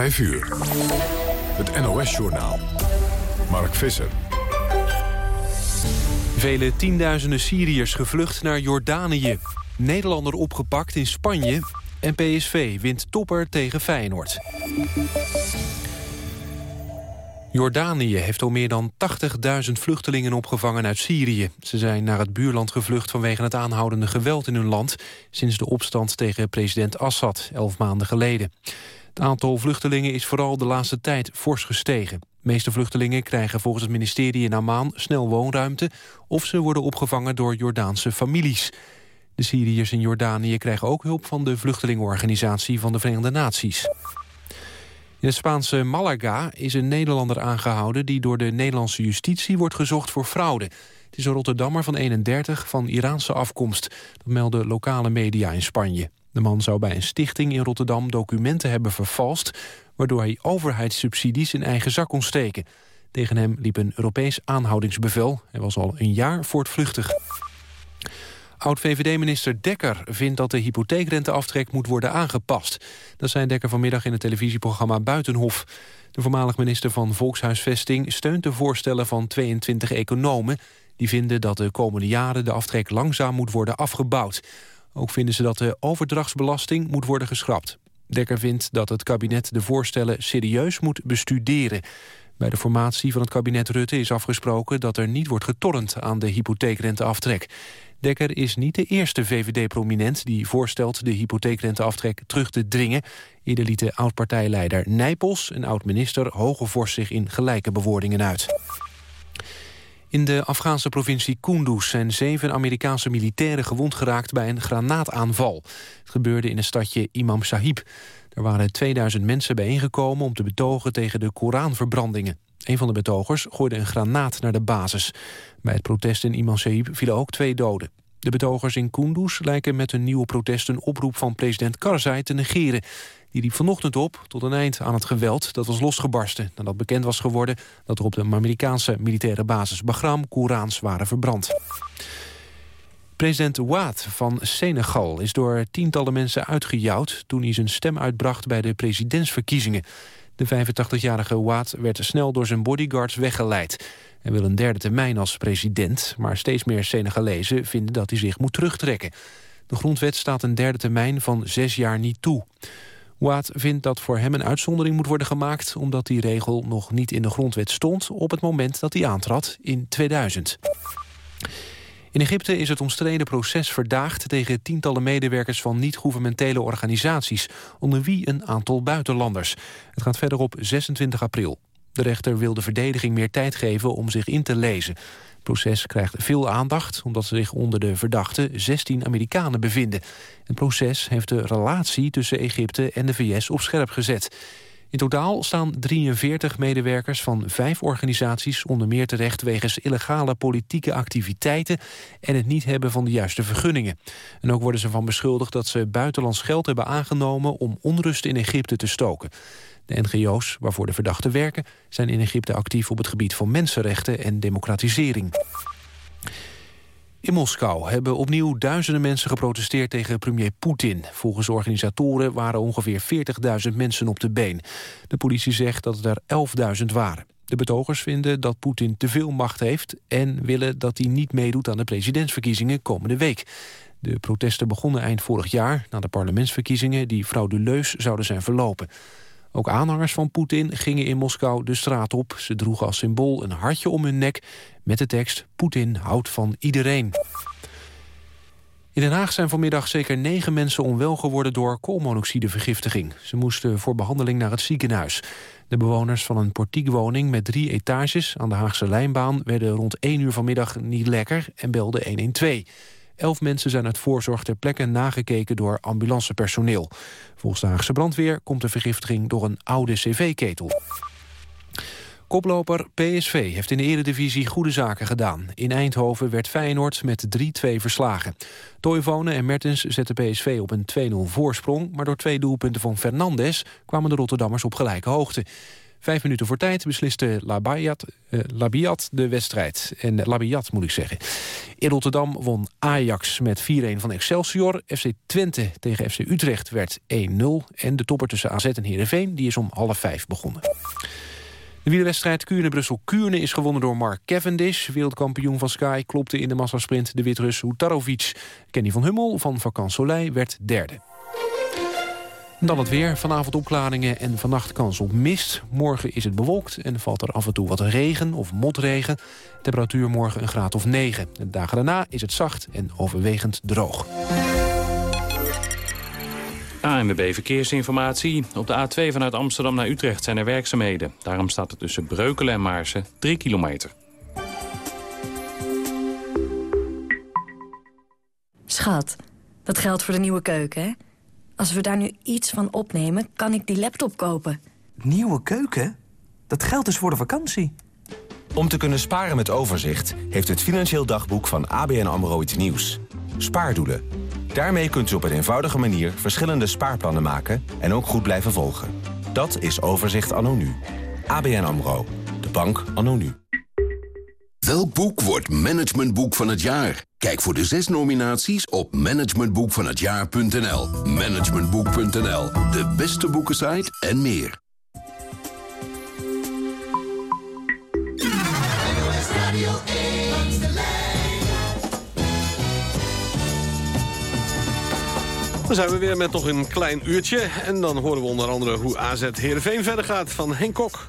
5 uur. Het NOS-journaal. Mark Visser. Vele tienduizenden Syriërs gevlucht naar Jordanië. Nederlander opgepakt in Spanje. En PSV wint topper tegen Feyenoord. Jordanië heeft al meer dan 80.000 vluchtelingen opgevangen uit Syrië. Ze zijn naar het buurland gevlucht vanwege het aanhoudende geweld in hun land... sinds de opstand tegen president Assad, elf maanden geleden. Het aantal vluchtelingen is vooral de laatste tijd fors gestegen. De meeste vluchtelingen krijgen volgens het ministerie in Amman snel woonruimte... of ze worden opgevangen door Jordaanse families. De Syriërs in Jordanië krijgen ook hulp van de vluchtelingenorganisatie van de Verenigde Naties. In het Spaanse Malaga is een Nederlander aangehouden... die door de Nederlandse justitie wordt gezocht voor fraude. Het is een Rotterdammer van 31 van Iraanse afkomst. Dat melden lokale media in Spanje. De man zou bij een stichting in Rotterdam documenten hebben vervalst... waardoor hij overheidssubsidies in eigen zak kon steken. Tegen hem liep een Europees aanhoudingsbevel. Hij was al een jaar voortvluchtig. Oud-VVD-minister Dekker vindt dat de hypotheekrenteaftrek moet worden aangepast. Dat zei Dekker vanmiddag in het televisieprogramma Buitenhof. De voormalig minister van Volkshuisvesting steunt de voorstellen van 22 economen... die vinden dat de komende jaren de aftrek langzaam moet worden afgebouwd. Ook vinden ze dat de overdrachtsbelasting moet worden geschrapt. Dekker vindt dat het kabinet de voorstellen serieus moet bestuderen. Bij de formatie van het kabinet Rutte is afgesproken dat er niet wordt getornd aan de hypotheekrenteaftrek. Dekker is niet de eerste VVD-prominent die voorstelt de hypotheekrenteaftrek terug te dringen. Eerder de oud-partijleider Nijpels en oud-minister Hogevorst zich in gelijke bewoordingen uit. In de Afghaanse provincie Kunduz zijn zeven Amerikaanse militairen gewond geraakt bij een granaataanval. Het gebeurde in het stadje Imam Sahib. Er waren 2000 mensen bijeengekomen om te betogen tegen de Koranverbrandingen. Een van de betogers gooide een granaat naar de basis. Bij het protest in Imam Sahib vielen ook twee doden. De betogers in Kunduz lijken met hun nieuwe protest een oproep van president Karzai te negeren. Die riep vanochtend op tot een eind aan het geweld dat was losgebarsten... nadat bekend was geworden dat er op de Amerikaanse militaire basis Bagram Koerans waren verbrand. President Ouad van Senegal is door tientallen mensen uitgejouwd... toen hij zijn stem uitbracht bij de presidentsverkiezingen. De 85-jarige Ouad werd snel door zijn bodyguards weggeleid. Hij wil een derde termijn als president... maar steeds meer Senegalezen vinden dat hij zich moet terugtrekken. De grondwet staat een derde termijn van zes jaar niet toe. Waad vindt dat voor hem een uitzondering moet worden gemaakt... omdat die regel nog niet in de grondwet stond... op het moment dat hij aantrad in 2000. In Egypte is het omstreden proces verdaagd tegen tientallen medewerkers van niet-governementele organisaties, onder wie een aantal buitenlanders. Het gaat verder op 26 april. De rechter wil de verdediging meer tijd geven om zich in te lezen. Het proces krijgt veel aandacht omdat zich onder de verdachten 16 Amerikanen bevinden. Het proces heeft de relatie tussen Egypte en de VS op scherp gezet. In totaal staan 43 medewerkers van vijf organisaties onder meer terecht wegens illegale politieke activiteiten en het niet hebben van de juiste vergunningen. En ook worden ze van beschuldigd dat ze buitenlands geld hebben aangenomen om onrust in Egypte te stoken. De NGO's waarvoor de verdachten werken zijn in Egypte actief op het gebied van mensenrechten en democratisering. In Moskou hebben opnieuw duizenden mensen geprotesteerd tegen premier Poetin. Volgens organisatoren waren ongeveer 40.000 mensen op de been. De politie zegt dat er 11.000 waren. De betogers vinden dat Poetin te veel macht heeft... en willen dat hij niet meedoet aan de presidentsverkiezingen komende week. De protesten begonnen eind vorig jaar... na de parlementsverkiezingen die frauduleus zouden zijn verlopen. Ook aanhangers van Poetin gingen in Moskou de straat op. Ze droegen als symbool een hartje om hun nek met de tekst... Poetin houdt van iedereen. In Den Haag zijn vanmiddag zeker negen mensen onwel geworden door koolmonoxidevergiftiging. Ze moesten voor behandeling naar het ziekenhuis. De bewoners van een portiekwoning met drie etages aan de Haagse Lijnbaan... werden rond 1 uur vanmiddag niet lekker en belden 112. Elf mensen zijn uit voorzorg ter plekke nagekeken door ambulancepersoneel. Volgens de Haagse brandweer komt de vergiftiging door een oude cv-ketel. Koploper PSV heeft in de eredivisie goede zaken gedaan. In Eindhoven werd Feyenoord met 3-2 verslagen. Toivonen en Mertens zetten PSV op een 2-0 voorsprong... maar door twee doelpunten van Fernandes kwamen de Rotterdammers op gelijke hoogte. Vijf minuten voor tijd besliste Labiat, uh, Labiat de wedstrijd. En Labiat moet ik zeggen. In Rotterdam won Ajax met 4-1 van Excelsior. FC Twente tegen FC Utrecht werd 1-0. En de topper tussen AZ en Heerenveen die is om half vijf begonnen. De wielerwedstrijd Kuurne-Brussel-Kuurne is gewonnen door Mark Cavendish. Wereldkampioen van Sky klopte in de massasprint de Wit-Rus Hutarovic. Kenny van Hummel van Vakant Soleil werd derde. Dan het weer. Vanavond opklaringen en vannacht kans op mist. Morgen is het bewolkt en valt er af en toe wat regen of motregen. Temperatuur morgen een graad of 9. De dagen daarna is het zacht en overwegend droog. ANWB Verkeersinformatie. Op de A2 vanuit Amsterdam naar Utrecht zijn er werkzaamheden. Daarom staat er tussen Breukelen en Maarsen 3 kilometer. Schat, dat geldt voor de nieuwe keuken, hè? Als we daar nu iets van opnemen, kan ik die laptop kopen. Nieuwe keuken? Dat geldt dus voor de vakantie. Om te kunnen sparen met overzicht... heeft het Financieel Dagboek van ABN AMRO iets nieuws. Spaardoelen. Daarmee kunt u op een eenvoudige manier verschillende spaarplannen maken... en ook goed blijven volgen. Dat is Overzicht anno nu. ABN AMRO. De bank anno nu. Welk boek wordt managementboek van het jaar? Kijk voor de zes nominaties op managementboekvanhetjaar.nl. Managementboek.nl, de beste boekensite en meer. Dan zijn we weer met nog een klein uurtje. En dan horen we onder andere hoe AZ Heerenveen verder gaat van Henk Kok.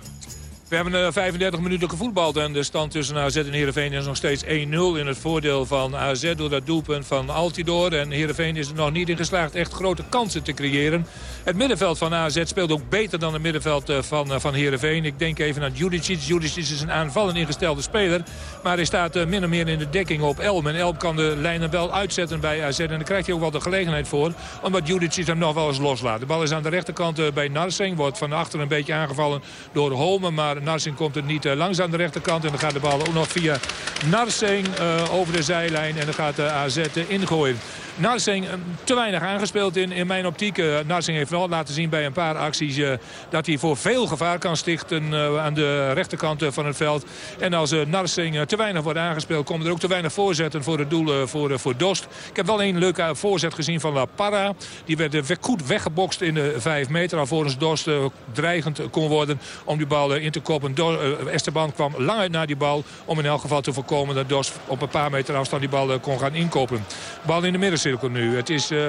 We hebben 35 eh, minuten gevoetbald en de stand tussen AZ en Heerenveen is nog steeds 1-0 in het voordeel van AZ door dat doelpunt van Altidor. En Heerenveen is er nog niet in geslaagd echt grote kansen te creëren. Het middenveld van AZ speelt ook beter dan het middenveld eh, van, eh, van Heerenveen. Ik denk even aan Judicic. Judicic is een aanvallend ingestelde speler. Maar hij staat min of meer in de dekking op Elm. En Elm kan de lijnen wel uitzetten bij AZ. En daar krijgt hij ook wel de gelegenheid voor. Omdat Judicic hem nog wel eens loslaat. De bal is aan de rechterkant bij Narsing. Wordt van achter een beetje aangevallen door Holmen. Maar Narsing komt er niet eh, langs aan de rechterkant. En dan gaat de bal ook nog via Narsing eh, over de zijlijn. En dan gaat de AZ ingooien. Narsing eh, te weinig aangespeeld in, in mijn optiek. Uh, Narsing heeft wel laten zien bij een paar acties uh, dat hij voor veel gevaar kan stichten aan de rechterkant van het veld. En als Narsing te weinig wordt aangespeeld, komen er ook te weinig voorzetten voor het doel voor, voor Dost. Ik heb wel één leuke voorzet gezien van La Parra. Die werd goed weggebokst in de 5 meter. Alvorens Dost dreigend kon worden om die bal in te koppen. Esteban kwam lang uit naar die bal om in elk geval te voorkomen dat Dost op een paar meter afstand die bal kon gaan inkopen. Bal in de midden nu. Het is uh,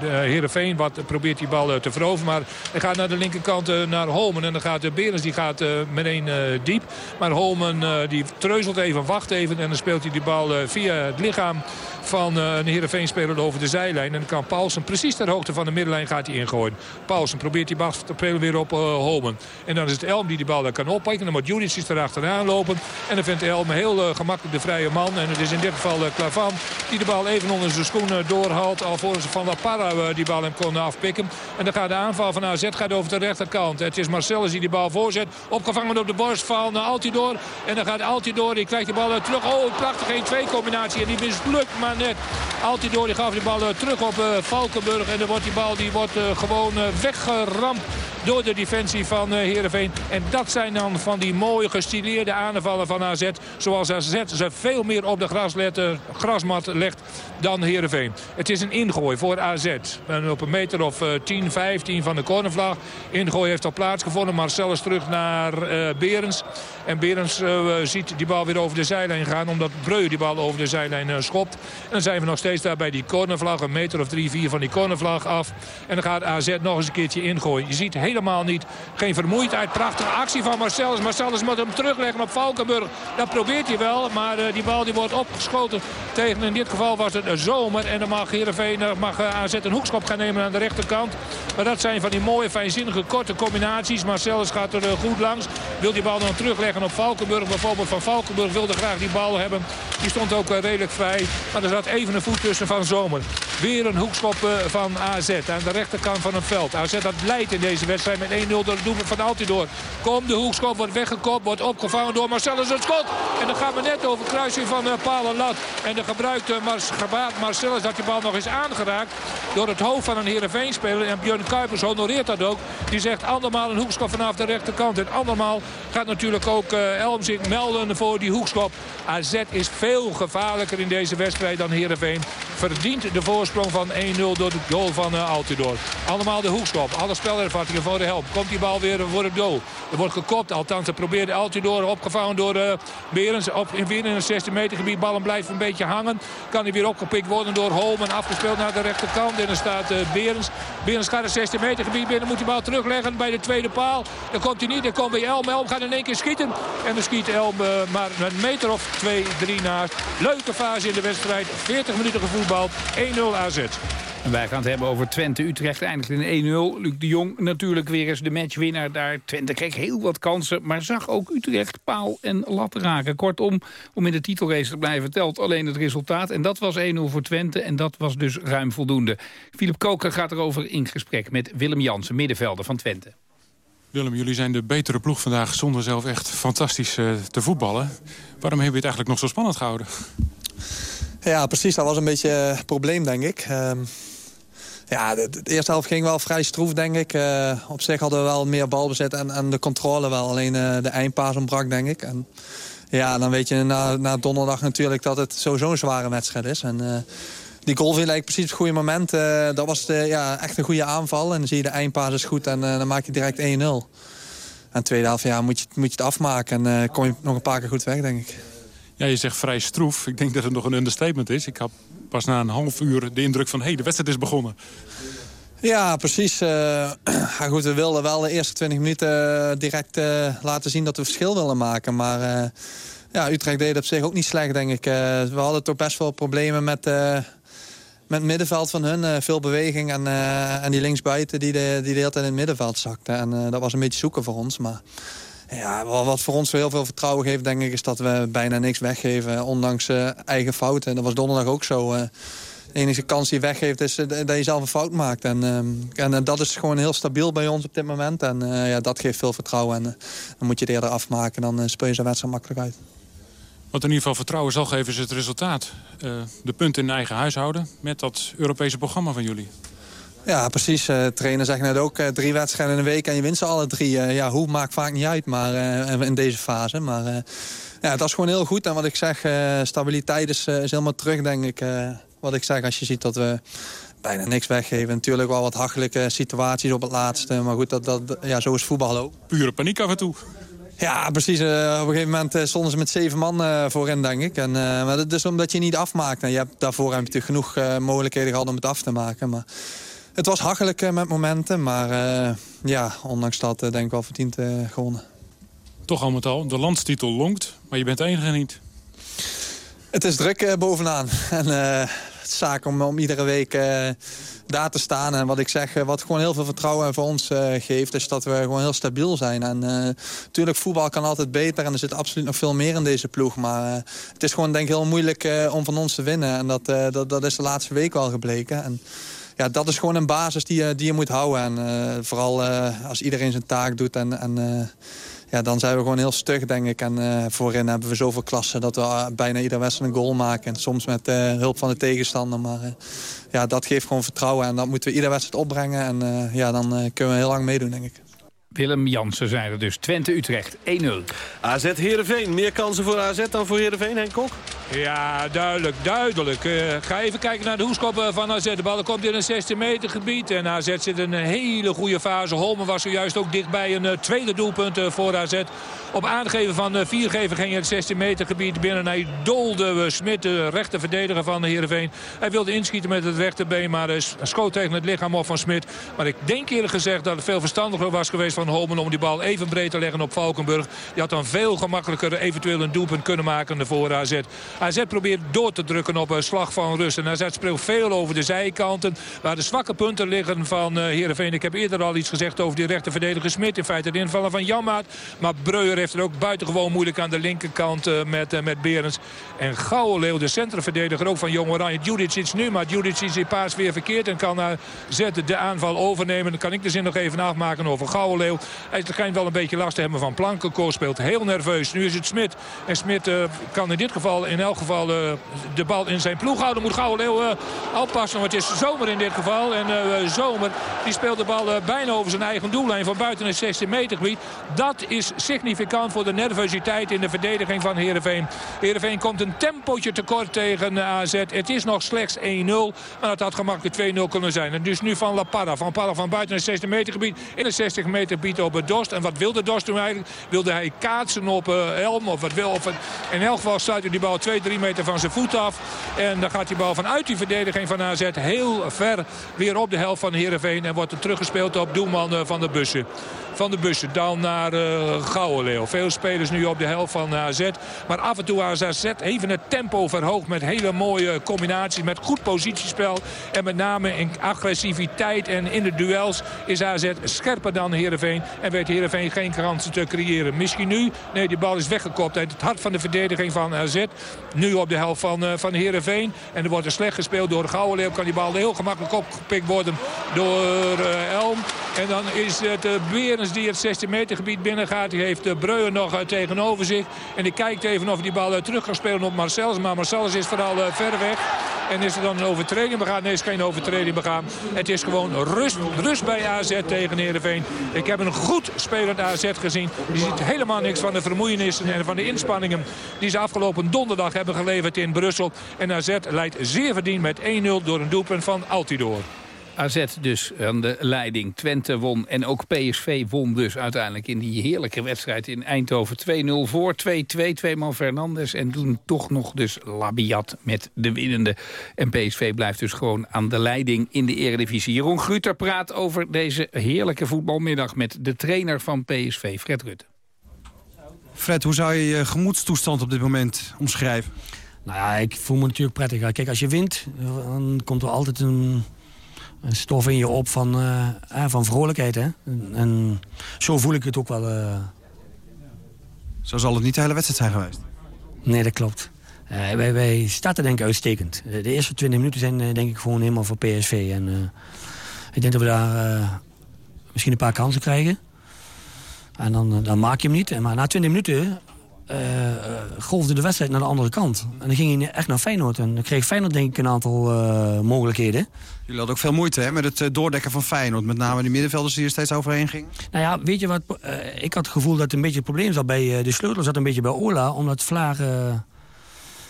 de Heerenveen wat probeert die bal te veroveren. Maar hij gaat naar de linkerkant naar Holmen. En dan gaat de Berens die gaat meteen diep. Maar Holmen die treuzelt even, wacht even. En dan speelt hij die bal via het lichaam van een Heerenveen-speler over de zijlijn. En dan kan Paulsen precies ter hoogte van de middenlijn gaat hij ingooien. Paulsen probeert die bal te weer op Holmen. En dan is het Elm die die bal kan oppikken. Dan moet Judicic erachteraan lopen. En dan vindt Elm heel gemakkelijk de vrije man. En het is in dit geval uh, die de bal even onder zijn schoenen doorhaalt. Alvorens Van La Parra die bal hem kon afpikken. En dan gaat de aanval van AZ gaat over de rechterkant. Het is Marcellus die die bal voorzet. Opgevangen op de borst van Altidor. En dan gaat Altidor, die krijgt de bal terug. Oh, prachtig 1-2 combinatie. En die mislukt maar net. Altidor die gaf die bal terug op Valkenburg. En dan wordt die bal die wordt, gewoon weggeramd door de defensie van Heerenveen. En dat zijn dan van die mooie gestileerde aanvallen van AZ. Zoals AZ ze veel meer op de grasmat legt dan Heerenveen. Het is een ingooi voor AZ. En op een meter of 10, 15 van de cornervlag. Ingooi heeft al plaatsgevonden. Marcellus terug naar uh, Berens. En Berens ziet die bal weer over de zijlijn gaan. Omdat Breu die bal over de zijlijn schopt. En dan zijn we nog steeds daar bij die cornervlag. Een meter of 3, 4 van die cornervlag af. En dan gaat AZ nog eens een keertje ingooien. Je ziet helemaal niet. Geen vermoeidheid. Prachtige actie van Marcellus. Marcellus moet hem terugleggen op Valkenburg. Dat probeert hij wel. Maar die bal die wordt opgeschoten tegen in dit geval was het zomer. En dan mag Heerenveen mag AZ een hoekschop gaan nemen aan de rechterkant. Maar dat zijn van die mooie, fijnzinnige, korte combinaties. Marcellus gaat er goed langs. Wil die bal dan terugleggen op Valkenburg. Bijvoorbeeld van Valkenburg wilde graag die bal hebben. Die stond ook redelijk vrij. Maar er zat even een voet tussen van Zomer. Weer een hoekschop van AZ aan de rechterkant van het veld. AZ dat leidt in deze wedstrijd met 1-0 door het doelpunt van Altidor. Komt de hoekschop, wordt weggekopt, wordt opgevangen door Marcellus het schot. En dan gaan we net over kruising van uh, paal en lat. En dan gebruikt Mar Marcellus dat die bal nog eens aangeraakt door het hoofd van een Heerenveen-speler. En Björn Kuipers honoreert dat ook. Die zegt andermaal een hoekschop vanaf de rechterkant. En andermaal gaat natuurlijk ook Elm zich melden voor die hoekschop. AZ is veel gevaarlijker in deze wedstrijd dan Heerenveen. Verdient de voorsprong van 1-0 door de goal van uh, Altidor. Allemaal de hoekschop. Alle spelervattingen voor de help. Komt die bal weer voor het goal. Er wordt gekopt. Althans, er probeerde Altidor opgevangen door uh, Berens. Op, in weer in een 16 meter gebied. Ballen blijft een beetje hangen. Kan hij weer opgepikt worden door Holmen. Afgespeeld naar de rechterkant. En dan staat uh, Berens. Berens gaat een 16 meter gebied binnen. Moet die bal terugleggen bij de tweede paal. Dan komt hij niet. Dan komt bij Elm. Elm gaat in één keer schieten. En dan schiet Elm maar een meter of 2, 3 naast. Leuke fase in de wedstrijd. 40 minuten gevoetbald. 1-0 AZ. En wij gaan het hebben over Twente-Utrecht. Eindigt in 1-0. Luc de Jong natuurlijk weer eens de matchwinnaar daar. Twente kreeg heel wat kansen, maar zag ook Utrecht paal en lat raken. Kortom, om in de titelrace te blijven telt alleen het resultaat. En dat was 1-0 voor Twente en dat was dus ruim voldoende. Philip Koker gaat erover in gesprek met Willem Jansen, middenvelder van Twente. Willem, jullie zijn de betere ploeg vandaag zonder zelf echt fantastisch uh, te voetballen. Waarom hebben we het eigenlijk nog zo spannend gehouden? Ja, precies. Dat was een beetje het probleem, denk ik. Uh, ja, de, eerste helft ging wel vrij stroef, denk ik. Uh, op zich hadden we wel meer balbezit en, en de controle wel. Alleen uh, de eindpaas ontbrak, denk ik. En, ja, dan weet je na, na donderdag natuurlijk dat het sowieso een zware wedstrijd is. En, die goal viel eigenlijk precies op het goede moment. dat was de, ja, echt een goede aanval. En dan zie je de eindpaas is goed en dan maak je direct 1-0. En de tweede helft ja, moet, je, moet je het afmaken. En kom je nog een paar keer goed weg, denk ik. Ja, je zegt vrij stroef. Ik denk dat het nog een understatement is. Ik had pas na een half uur de indruk van... hé, hey, de wedstrijd is begonnen. Ja, precies. Uh, goed, we wilden wel de eerste 20 minuten direct uh, laten zien dat we verschil willen maken. Maar ja, Utrecht deed op zich ook niet slecht, denk ik. we hadden toch best wel problemen met, met het middenveld van hun. veel beweging en, en die linksbuiten die de, die de hele tijd in het middenveld zakte. En dat was een beetje zoeken voor ons. Maar ja, wat voor ons heel veel vertrouwen geeft, denk ik, is dat we bijna niks weggeven. Ondanks uh, eigen fouten. Dat was donderdag ook zo. Uh, de enige kans die je weggeeft is uh, dat je zelf een fout maakt. En, en dat is gewoon heel stabiel bij ons op dit moment. En ja, dat geeft veel vertrouwen. En dan moet je het eerder afmaken. Dan speel je zo'n wedstrijd makkelijk uit. Wat in ieder geval vertrouwen zal geven is het resultaat. de punten in eigen huishouden met dat Europese programma van jullie. Ja, precies. Uh, trainer zegt net ook, uh, drie wedstrijden in een week en je wint ze alle drie. Uh, ja, hoe maakt vaak niet uit maar, in deze fase. Maar ja, dat is gewoon heel goed. En wat ik zeg, stabiliteit is, is helemaal terug, denk ik. wat ik zeg, als je ziet dat we bijna niks weggeven. Natuurlijk wel wat hachelijke situaties op het laatste. Maar goed, dat, dat, ja, zo is voetbal ook. Pure paniek af en toe. Ja, precies. Uh, op een gegeven moment stonden ze met zeven man uh, voorin, denk ik. En, maar dat is omdat je niet afmaakt. En je hebt, daarvoor heb je natuurlijk genoeg mogelijkheden gehad om het af te maken. Maar het was hachelijk uh, met momenten, maar uh, ja, ondanks dat uh, denk ik wel verdiend gewonnen. Toch al met al, de landstitel lonkt, maar je bent de enige niet. Het is druk bovenaan. En het is zaak om, om iedere week daar te staan. En wat ik zeg, wat gewoon heel veel vertrouwen voor ons geeft... is dat we gewoon heel stabiel zijn. En natuurlijk, voetbal kan altijd beter. En er zit absoluut nog veel meer in deze ploeg. Maar het is gewoon denk ik heel moeilijk om van ons te winnen. En dat, dat, dat is de laatste week wel gebleken. En, ja, dat is gewoon een basis die je, die je moet houden. En uh, vooral uh, als iedereen zijn taak doet. En, en uh, ja, dan zijn we gewoon heel stug, denk ik. En voorin hebben we zoveel klassen dat we bijna ieder wedstrijd een goal maken. En soms met hulp van de tegenstander. Maar ja, dat geeft gewoon vertrouwen. En dat moeten we ieder wedstrijd opbrengen. En ja, dan kunnen we heel lang meedoen, denk ik. Willem Jansen zijn er dus. Twente-Utrecht 1-0. AZ Heerenveen. Meer kansen voor AZ dan voor Heerenveen, Henk Kok? Ja, duidelijk, duidelijk. Uh, ga even kijken naar de hoeskoppen van AZ. De bal komt in een 16 meter gebied. En AZ zit in een hele goede fase. Holmen was zojuist ook dichtbij een uh, tweede doelpunt uh, voor AZ. Op aangeven van viergever ging het 16 meter gebied binnen. Hij dolde Smit, de rechter verdediger van Heerenveen. Hij wilde inschieten met het rechterbeen, maar schoot tegen het lichaam op van Smit. Maar ik denk eerlijk gezegd dat het veel verstandiger was geweest van Holmen... om die bal even breed te leggen op Valkenburg. Die had dan veel gemakkelijker eventueel een doelpunt kunnen maken voor AZ. AZ probeert door te drukken op een slag van rust. En AZ speelt veel over de zijkanten. Waar de zwakke punten liggen van uh, Heerenveen. Ik heb eerder al iets gezegd over die rechterverdediger Smit. In feite de invallen van Jammaat. Maar Breuer heeft er ook buitengewoon moeilijk aan de linkerkant uh, met, met Berens. En Gouwenleeuw, de centrumverdediger ook van Jong Oranje. Judicic nu, maar Judicic die paas weer verkeerd. En kan AZ de aanval overnemen. Dan kan ik de zin nog even afmaken over Gouwenleeuw. Hij schijnt wel een beetje last te hebben van Plankenkoor. Speelt heel nerveus. Nu is het Smit. En Smit kan in dit geval in elk geval de bal in zijn ploeg houden. Moet Gouwenleeuw oppassen. Want het is zomer in dit geval. En zomer die speelt de bal bijna over zijn eigen doellijn van buiten het 16 meter gebied. Dat is significant voor de nervositeit in de verdediging van Heerenveen. Heerenveen komt een tempootje tekort tegen AZ. Het is nog slechts 1-0. Maar het had gemakkelijk 2-0 kunnen zijn. En dus nu van La Parra. Van Parra van buiten het 16 meter gebied. In het 60 meter gebied op het Dorst. En wat wilde Dorst toen eigenlijk? Wilde hij kaatsen op Elm? Of wat wil? In elk geval sluit hij die bal 2-3 meter van zijn voet af. En dan gaat die bal vanuit die verdediging van AZ heel ver weer op de helft van Heerenveen. En wordt er teruggespeeld op doelman eh, van de bussen van de bussen. Dan naar uh, Gouwenleeuw. Veel spelers nu op de helft van AZ. Maar af en toe AZ even het tempo verhoogd met hele mooie combinaties. Met goed positiespel. En met name in agressiviteit en in de duels is AZ scherper dan Heerenveen. En weet Heerenveen geen kansen te creëren. Misschien nu. Nee, die bal is weggekopt uit het hart van de verdediging van AZ. Nu op de helft van, uh, van Heerenveen. En er wordt er slecht gespeeld door Gouwenleeuw. Kan die bal heel gemakkelijk opgepikt worden door uh, Elm. En dan is het uh, Die het 16 meter gebied binnengaat. Die heeft de Breuer nog tegenover zich. En die kijkt even of die bal terug gaat spelen op Marcellus. Maar Marcellus is vooral ver weg. En is er dan een overtreding begaan? Nee, is geen overtreding begaan. Het is gewoon rust, rust bij AZ tegen Heerenveen. Ik heb een goed spelend AZ gezien. Je ziet helemaal niks van de vermoeienissen en van de inspanningen... die ze afgelopen donderdag hebben geleverd in Brussel. En AZ leidt zeer verdiend met 1-0 door een doelpunt van Altidor. AZ dus aan de leiding. Twente won en ook PSV won dus uiteindelijk in die heerlijke wedstrijd in Eindhoven. 2-0 voor, 2-2, tweemaal Fernandes en doen toch nog dus Labiat met de winnende. En PSV blijft dus gewoon aan de leiding in de eredivisie. Jeroen Gruter praat over deze heerlijke voetbalmiddag met de trainer van PSV, Fred Rutte. Fred, hoe zou je je gemoedstoestand op dit moment omschrijven? Nou ja, ik voel me natuurlijk prettig. Kijk, als je wint, dan komt er altijd een een stof in je op van, uh, van vrolijkheid. Hè? En, en, zo voel ik het ook wel. Uh... Zo zal het niet de hele wedstrijd zijn geweest? Nee, dat klopt. Uh, wij, wij starten denk ik uitstekend. De eerste 20 minuten zijn denk ik gewoon helemaal voor PSV. En, ik denk dat we daar misschien een paar kansen krijgen. En dan, dan maak je hem niet. Maar na 20 minuten uh, golfde de wedstrijd naar de andere kant. En dan ging hij echt naar Feyenoord. En dan kreeg Feyenoord denk ik een aantal uh, mogelijkheden. Jullie hadden ook veel moeite hè, met het doordekken van Feyenoord. Met name de middenvelders die er steeds overheen gingen. Nou ja, weet je wat? Ik had het gevoel dat een beetje het probleem zat bij de sleutel. zat een beetje bij Ola. Omdat Vlaar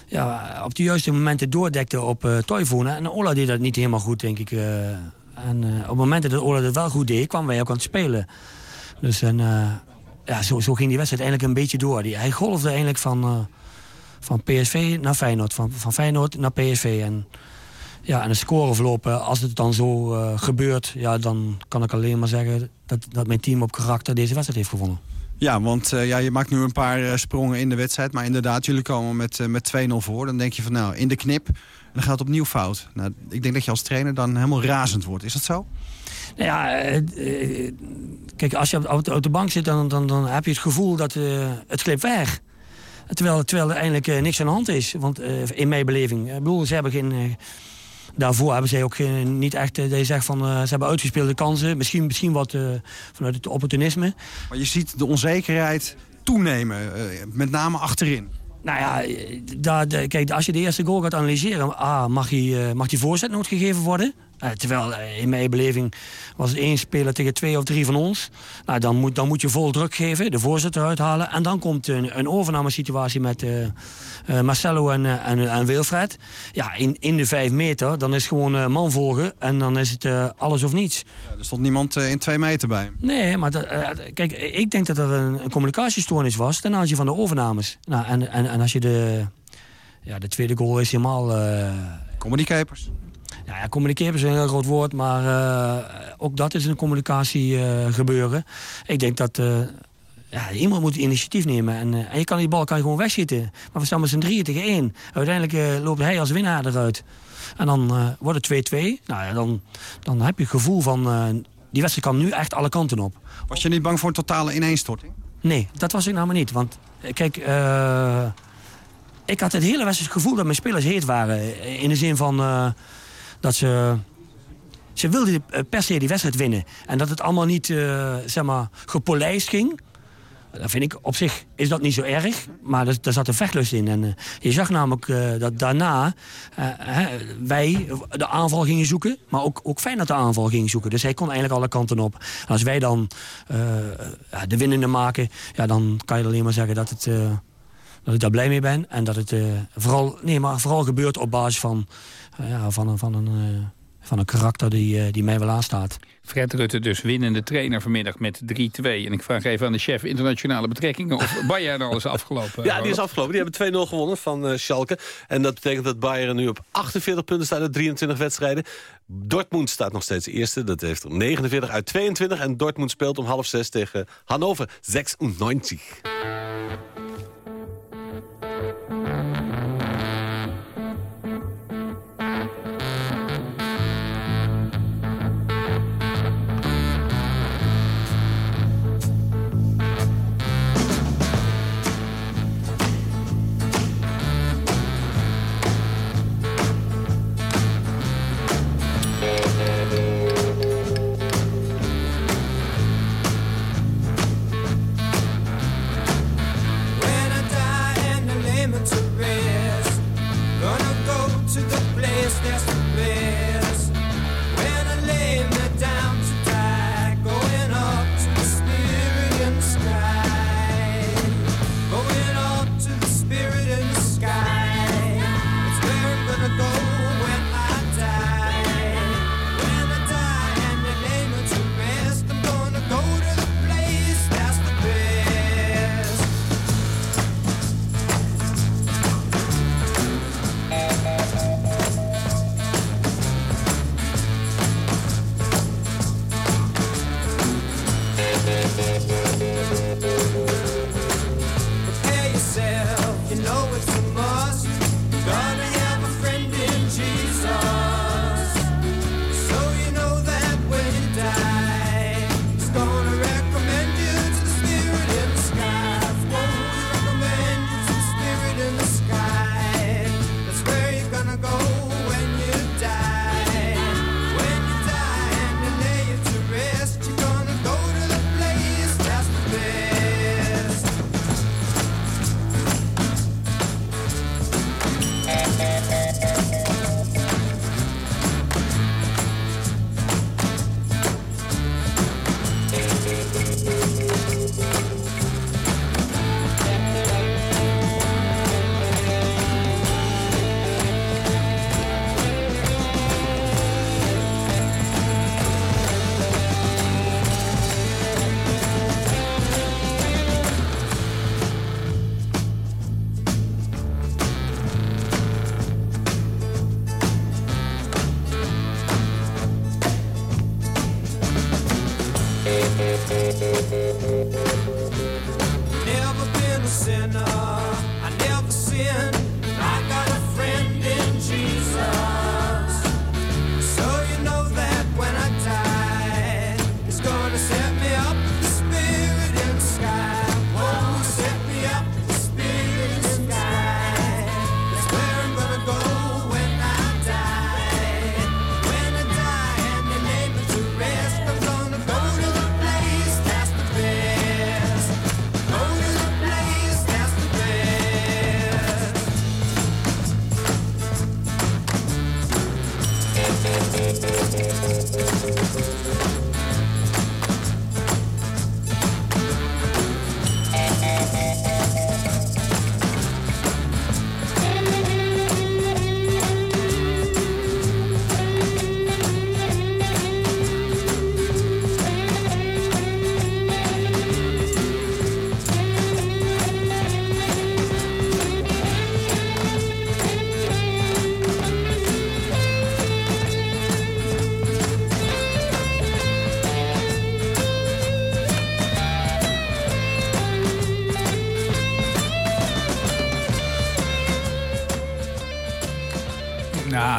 ja, op de juiste momenten doordekte op uh. En Ola deed dat niet helemaal goed, denk ik. en op het moment dat Ola het wel goed deed, kwamen wij ook aan het spelen. Dus en ja, zo, zo ging die wedstrijd eigenlijk een beetje door. Die, hij golfde eigenlijk van, uh, van PSV naar Feyenoord. Van, van Feyenoord naar PSV. En, ja, en de scoreverloop, als het dan zo uh, gebeurt... Ja, dan kan ik alleen maar zeggen dat, dat mijn team op karakter deze wedstrijd heeft gewonnen. Ja, want uh, ja, je maakt nu een paar sprongen in de wedstrijd. Maar inderdaad, jullie komen met, met 2-0 voor. Dan denk je van nou, in de knip. En dan gaat het opnieuw fout. Nou, ik denk dat je als trainer dan helemaal razend wordt. Is dat zo? Nou ja, uh, kijk, als je op, op, de bank zit, dan, dan, dan heb je het gevoel dat uh, het glipt weg. Terwijl, terwijl er eigenlijk niks aan de hand is. Want in mijn beleving, ik bedoel, ze hebben geen... daarvoor hebben ze ook geen, niet echt, je zegt van, ze hebben uitgespeelde kansen. Misschien, misschien wat vanuit het opportunisme. Maar je ziet de onzekerheid toenemen, met name achterin. Nou ja, daar, kijk, als je de eerste goal gaat analyseren... Ah, mag, die, mag die voorzet nooit gegeven worden? Uh, terwijl uh, in mijn beleving was het één speler tegen twee of drie van ons. Nou, dan, moet, dan moet je vol druk geven, de voorzitter uithalen. En dan komt een, een overnamesituatie met uh, Marcelo en, en, en, Wilfred. Ja, in, in de vijf meter, dan is gewoon man volgen. En dan is het alles of niets. Ja, er stond niemand in twee meter bij Nee, maar dat, kijk, ik denk dat er een, een communicatiestoornis was ten aanzien van de overnames. Nou, en, en, en als je de, ja, de tweede goal is helemaal... Communicapers. Nou ja, communiceren is een heel groot woord, maar uh, ook dat is een communicatie uh, gebeuren. Ik denk dat uh, ja, iemand moet initiatief nemen. En, eh, en je kan die bal kan je gewoon wegschieten. Maar we staan met z'n drieën tegen één. Uiteindelijk eh, loopt hij als winnaar eruit. En dan eh, wordt het 2-2. Nou ja, dan, dan heb je het gevoel van... eh, die wedstrijd kan nu echt alle kanten op. Was je niet bang voor een totale ineenstorting? Nee, dat was ik maar niet. Want eh, kijk, eh, ik had het hele wedstrijd het gevoel dat mijn spelers heet waren. In de zin van eh, dat ze... Ze wilden eh, per se die wedstrijd winnen. En dat het allemaal niet, eh, zeg maar, gepolijst ging. Dat vind ik op zich is dat niet zo erg, maar er zat een vechtlust in. En eh, je zag namelijk dat daarna hè, wij de aanval gingen zoeken, maar ook, ook Feyenoord de aanval ging zoeken. Dus hij kon eigenlijk alle kanten op. Als wij dan de winnende maken, ja, dan kan je alleen maar zeggen dat, het, dat ik daar blij mee ben. En dat het vooral, nee, maar vooral gebeurt op basis van, ja, van, een- van, een, eh, van een karakter die, eh, die mij wel aanstaat. Fred Rutte dus winnende trainer vanmiddag met 3-2. En ik vraag even aan de chef internationale betrekkingen... of Bayern al is afgelopen. Ja, die is afgelopen. Die hebben 2-0 gewonnen van eh, Schalke. En dat betekent dat Bayern nu op 48 punten staat uit 23 wedstrijden. Dortmund staat nog steeds eerste. Dat heeft er 49 uit 22. En Dortmund speelt om half zes tegen Hannover 96.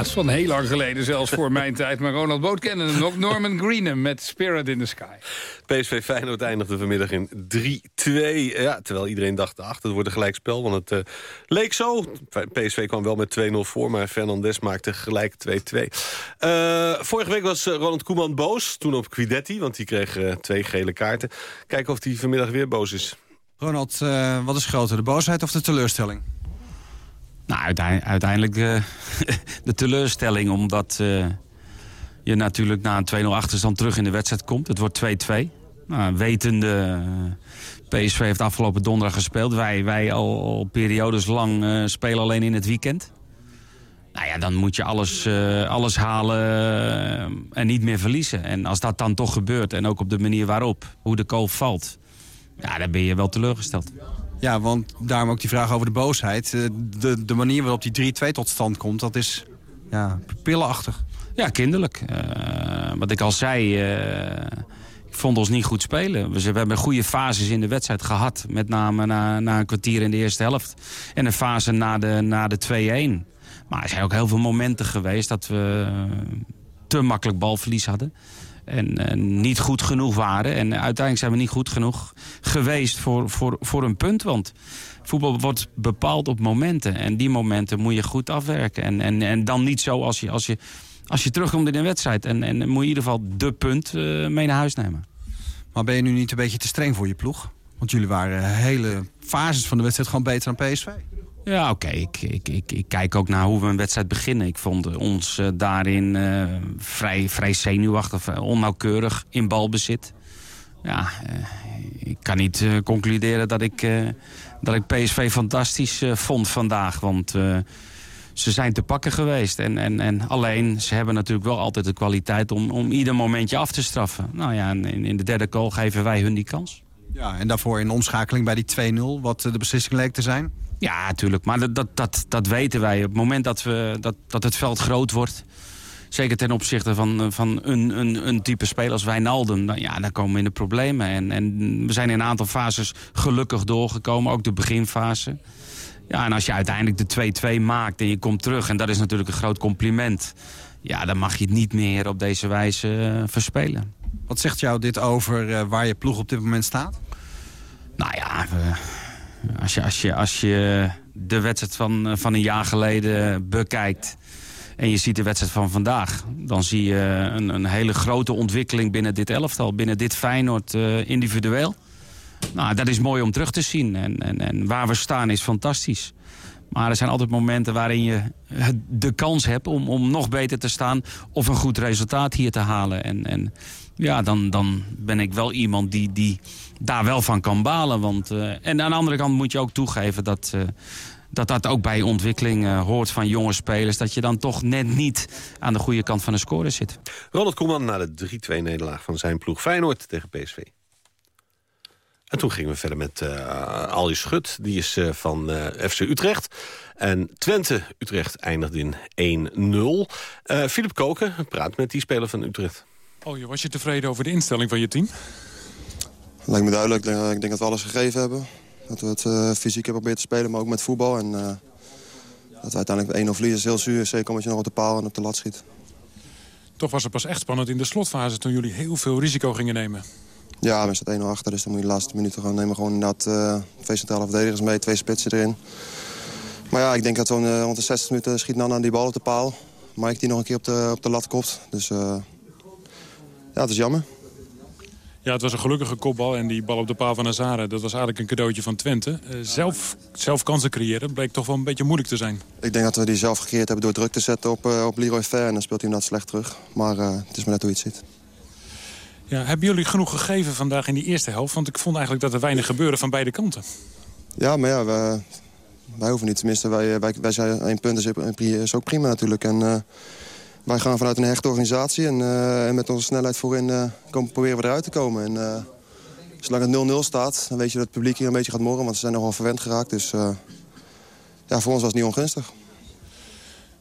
Is van heel lang geleden, zelfs voor mijn tijd. Maar Ronald Boot kende hem nog. Norman Greenham met Spirit in the Sky. PSV Feyenoord eindigde vanmiddag in 3-2. Ja, terwijl iedereen dacht, ach, dat wordt een gelijkspel. Want het eh, leek zo. PSV kwam wel met 2-0 voor, maar Fernandes maakte gelijk 2-2. Eh, vorige week was eh, Ronald Koeman boos. Toen op Quidetti, want die kreeg twee gele kaarten. Kijken of hij vanmiddag weer boos is. Ronald, eh, wat is groter, de boosheid of de teleurstelling? Nou, uitein- uiteindelijk eh, de teleurstelling, omdat eh, je natuurlijk na een 2-0 achterstand terug in de wedstrijd komt. Het wordt 2-2. Nou, wetende, eh, PSV heeft afgelopen donderdag gespeeld. Wij, wij al, al periodes lang spelen alleen in het weekend. Nou ja, dan moet je alles, alles halen en niet meer verliezen. En als dat dan toch gebeurt, en ook op de manier waarop, hoe de kool valt... ja, dan ben je wel teleurgesteld. Ja, want daarom ook die vraag over de boosheid. Eh, De, de manier waarop die 3-2 tot stand komt, dat is ja, pillenachtig. Ja, kinderlijk. Eh, wat ik al zei, eh, ik vond ons niet goed spelen. We, we hebben goede fases in de wedstrijd gehad. Met name na, na een kwartier in de eerste helft. En een fase na de, na de 2-1. Maar er zijn ook heel veel momenten geweest dat we te makkelijk balverlies hadden. En eh, niet goed genoeg waren. En uiteindelijk zijn we niet goed genoeg geweest voor, voor, voor een punt. Want voetbal wordt bepaald op momenten. En die momenten moet je goed afwerken. En, en, en dan niet zo als je, als je, als je terugkomt in een wedstrijd. En, en moet je in ieder geval de punt eh, mee naar huis nemen. Maar ben je nu niet een beetje te streng voor je ploeg? Want jullie waren hele fases van de wedstrijd gewoon beter dan PSV. Ja, oké. Ik, ik, ik, ik kijk ook naar hoe we een wedstrijd beginnen. Ik vond ons eh, daarin eh, vrij, vrij zenuwachtig, onnauwkeurig in balbezit. Ja, eh, ik kan niet concluderen dat ik, dat ik PSV fantastisch vond vandaag. Want ze zijn te pakken geweest. En, en, en alleen, ze hebben natuurlijk wel altijd de kwaliteit om, om ieder momentje af te straffen. Nou ja, in, in de derde goal geven wij hun die kans. Ja, en daarvoor in omschakeling bij die 2-0, wat eh, de beslissing leek te zijn. Ja, natuurlijk. Maar dat, dat, dat, dat weten wij. Op het moment dat, we, dat, dat het veld groot wordt... zeker ten opzichte van, van een, een, een type speler als Wijnaldum... Dan, ja, dan komen we in de problemen. En, en we zijn in een aantal fases gelukkig doorgekomen. Ook de beginfase. Ja, en als je uiteindelijk de 2-2 maakt en je komt terug... en dat is natuurlijk een groot compliment... ja, dan mag je het niet meer op deze wijze eh, verspelen. Wat zegt jou dit over eh, waar je ploeg op dit moment staat? Nou ja, we- als je, als je, als je de wedstrijd van, eh, van een jaar geleden bekijkt... en je ziet de wedstrijd van vandaag... dan zie je een, een hele grote ontwikkeling binnen dit elftal. Binnen dit Feyenoord eh, individueel. Nou, dat is mooi om terug te zien. En, en, en waar we staan is fantastisch. Maar er zijn altijd momenten waarin je de kans hebt om, om nog beter te staan... of een goed resultaat hier te halen. En, en ja, dan, dan ben ik wel iemand die, die daar wel van kan balen. Want, eh, en aan de andere kant moet je ook toegeven dat... eh, dat dat ook bij ontwikkeling eh, hoort van jonge spelers... dat je dan toch net niet aan de goede kant van de score zit. Ronald Koeman na de 3-2-nederlaag van zijn ploeg Feyenoord tegen PSV. En toen gingen we verder met uh, Ali Schut. Die is uh, van uh, FC Utrecht. En Twente-Utrecht eindigde in 1-0. Filip Koken praat met die speler van Utrecht. Oh, was je tevreden over de instelling van je team? Lijkt me duidelijk. Ik denk dat we alles gegeven hebben. Dat we het uh, fysiek hebben proberen te spelen, maar ook met voetbal. En uh, dat we uiteindelijk 1-0 verliezen is heel zuur. Zeker omdat je nog op de paal en op de lat schiet. Toch was het pas echt spannend in de slotfase toen jullie heel veel risico gingen nemen. Ja, we staan 1-0 achter, dus dan moet je de laatste minuten gaan nemen. Gewoon inderdaad uh, twee centrale verdedigers mee, twee spitsen erin. Maar ja, ik denk dat zo'n rond de 60 minuten schiet Nana die bal op de paal. Mike die nog een keer op de, op de lat kopt. Dus ja, het is jammer. Ja, het was een gelukkige kopbal en die bal op de paal van Azare... dat was eigenlijk een cadeautje van Twente. Uh, zelf, zelf kansen creëren bleek toch wel een beetje moeilijk te zijn. Ik denk dat we die zelf gecreëerd hebben door druk te zetten op, uh, op Leroy Fer. En dan speelt hij dat slecht terug. Maar uh, het is maar net hoe je het ziet. Ja, hebben jullie genoeg gegeven vandaag in die eerste helft? Want ik vond eigenlijk dat er weinig gebeurde van beide kanten. Ja, maar ja, wij, wij hoeven niet. Tenminste, wij, wij, wij zijn één punt is, is ook prima natuurlijk. En, wij gaan vanuit een hechte organisatie en, uh, en met onze snelheid voorin uh, komen, proberen we eruit te komen. En, uh, zolang het 0-0 staat, dan weet je dat het publiek hier een beetje gaat morren, want ze zijn nogal verwend geraakt. Dus ja, voor ons was het niet ongunstig.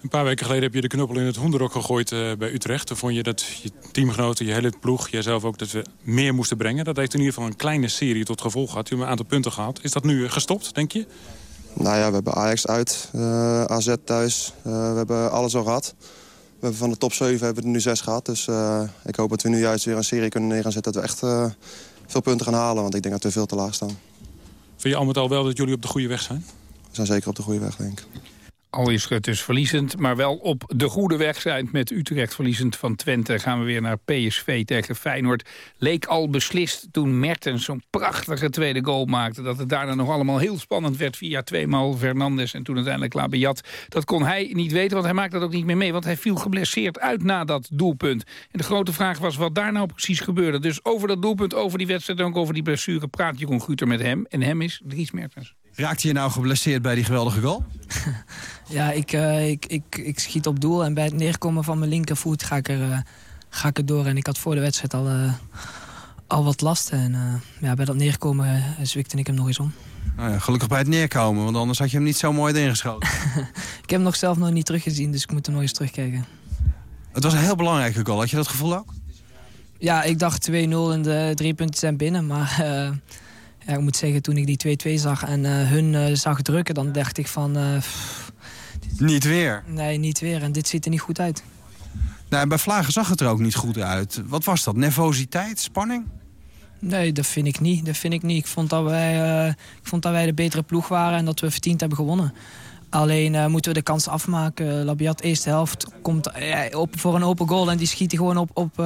Een paar weken geleden heb je de knuppel in het hoenderok gegooid bij Utrecht. Toen vond je dat je teamgenoten, je hele ploeg, jijzelf ook, dat we meer moesten brengen. Dat heeft in ieder geval een kleine serie tot gevolg gehad. Je hebt een aantal punten gehad. Is dat nu gestopt, denk je? Nou ja, we hebben Ajax uit, eh, AZ thuis. Eh, we hebben alles al gehad. Hebben van de top 7 hebben we er nu 6 gehad. Dus eh, ik hoop dat we nu juist weer een serie kunnen neer gaan zetten. Dat we echt eh, veel punten gaan halen. Want ik denk dat we veel te laag staan. Vind je al met al wel dat jullie op de goede weg zijn? We zijn zeker op de goede weg, denk ik. Al is het dus verliezend, maar wel op de goede weg zijn met Utrecht verliezend van Twente. Gaan we weer naar PSV tegen Feyenoord. Leek al beslist toen Mertens zo'n prachtige tweede goal maakte. Dat het daarna nog allemaal heel spannend werd via tweemaal Fernandes en toen uiteindelijk Labiat. Dat kon hij niet weten, want hij maakte dat ook niet meer mee. Want hij viel geblesseerd uit na dat doelpunt. En de grote vraag was wat daar nou precies gebeurde. Dus over dat doelpunt, over die wedstrijd en ook over die blessure praat Jeroen Guter met hem. En hem is Dries Mertens. Raakte je nou geblesseerd bij die geweldige goal? Ja, ik, eh, ik, ik, ik schiet op doel en bij het neerkomen van mijn linkervoet ga ik er, eh, ga ik er door. En ik had voor de wedstrijd al, eh, al wat last. En ja, bij dat neerkomen zwikte ik hem nog eens om. Nou ja, gelukkig bij het neerkomen, want anders had je hem niet zo mooi erin geschoten. Ik heb hem nog zelf nog niet teruggezien, dus ik moet hem nog eens terugkijken. Het was een heel belangrijke goal. Had je dat gevoel ook? Ja, ik dacht 2-0 en de drie punten zijn binnen. Maar ja, ik moet zeggen, toen ik die 2-2 zag en eh, hun eh, zag drukken... dan dacht ik van... eh, Niet weer. nee, niet weer. En dit ziet er niet goed uit. Nou, bij Vlagen zag het er ook niet goed uit. Wat was dat? Nervositeit? Spanning? Nee, dat vind ik niet. Dat vind ik niet. Ik vond dat wij, ik vond dat wij de betere ploeg waren en dat we verdiend hebben gewonnen. Alleen moeten we de kans afmaken. Labiat, eerste helft, komt op, voor een open goal en die schiet hij gewoon op, op,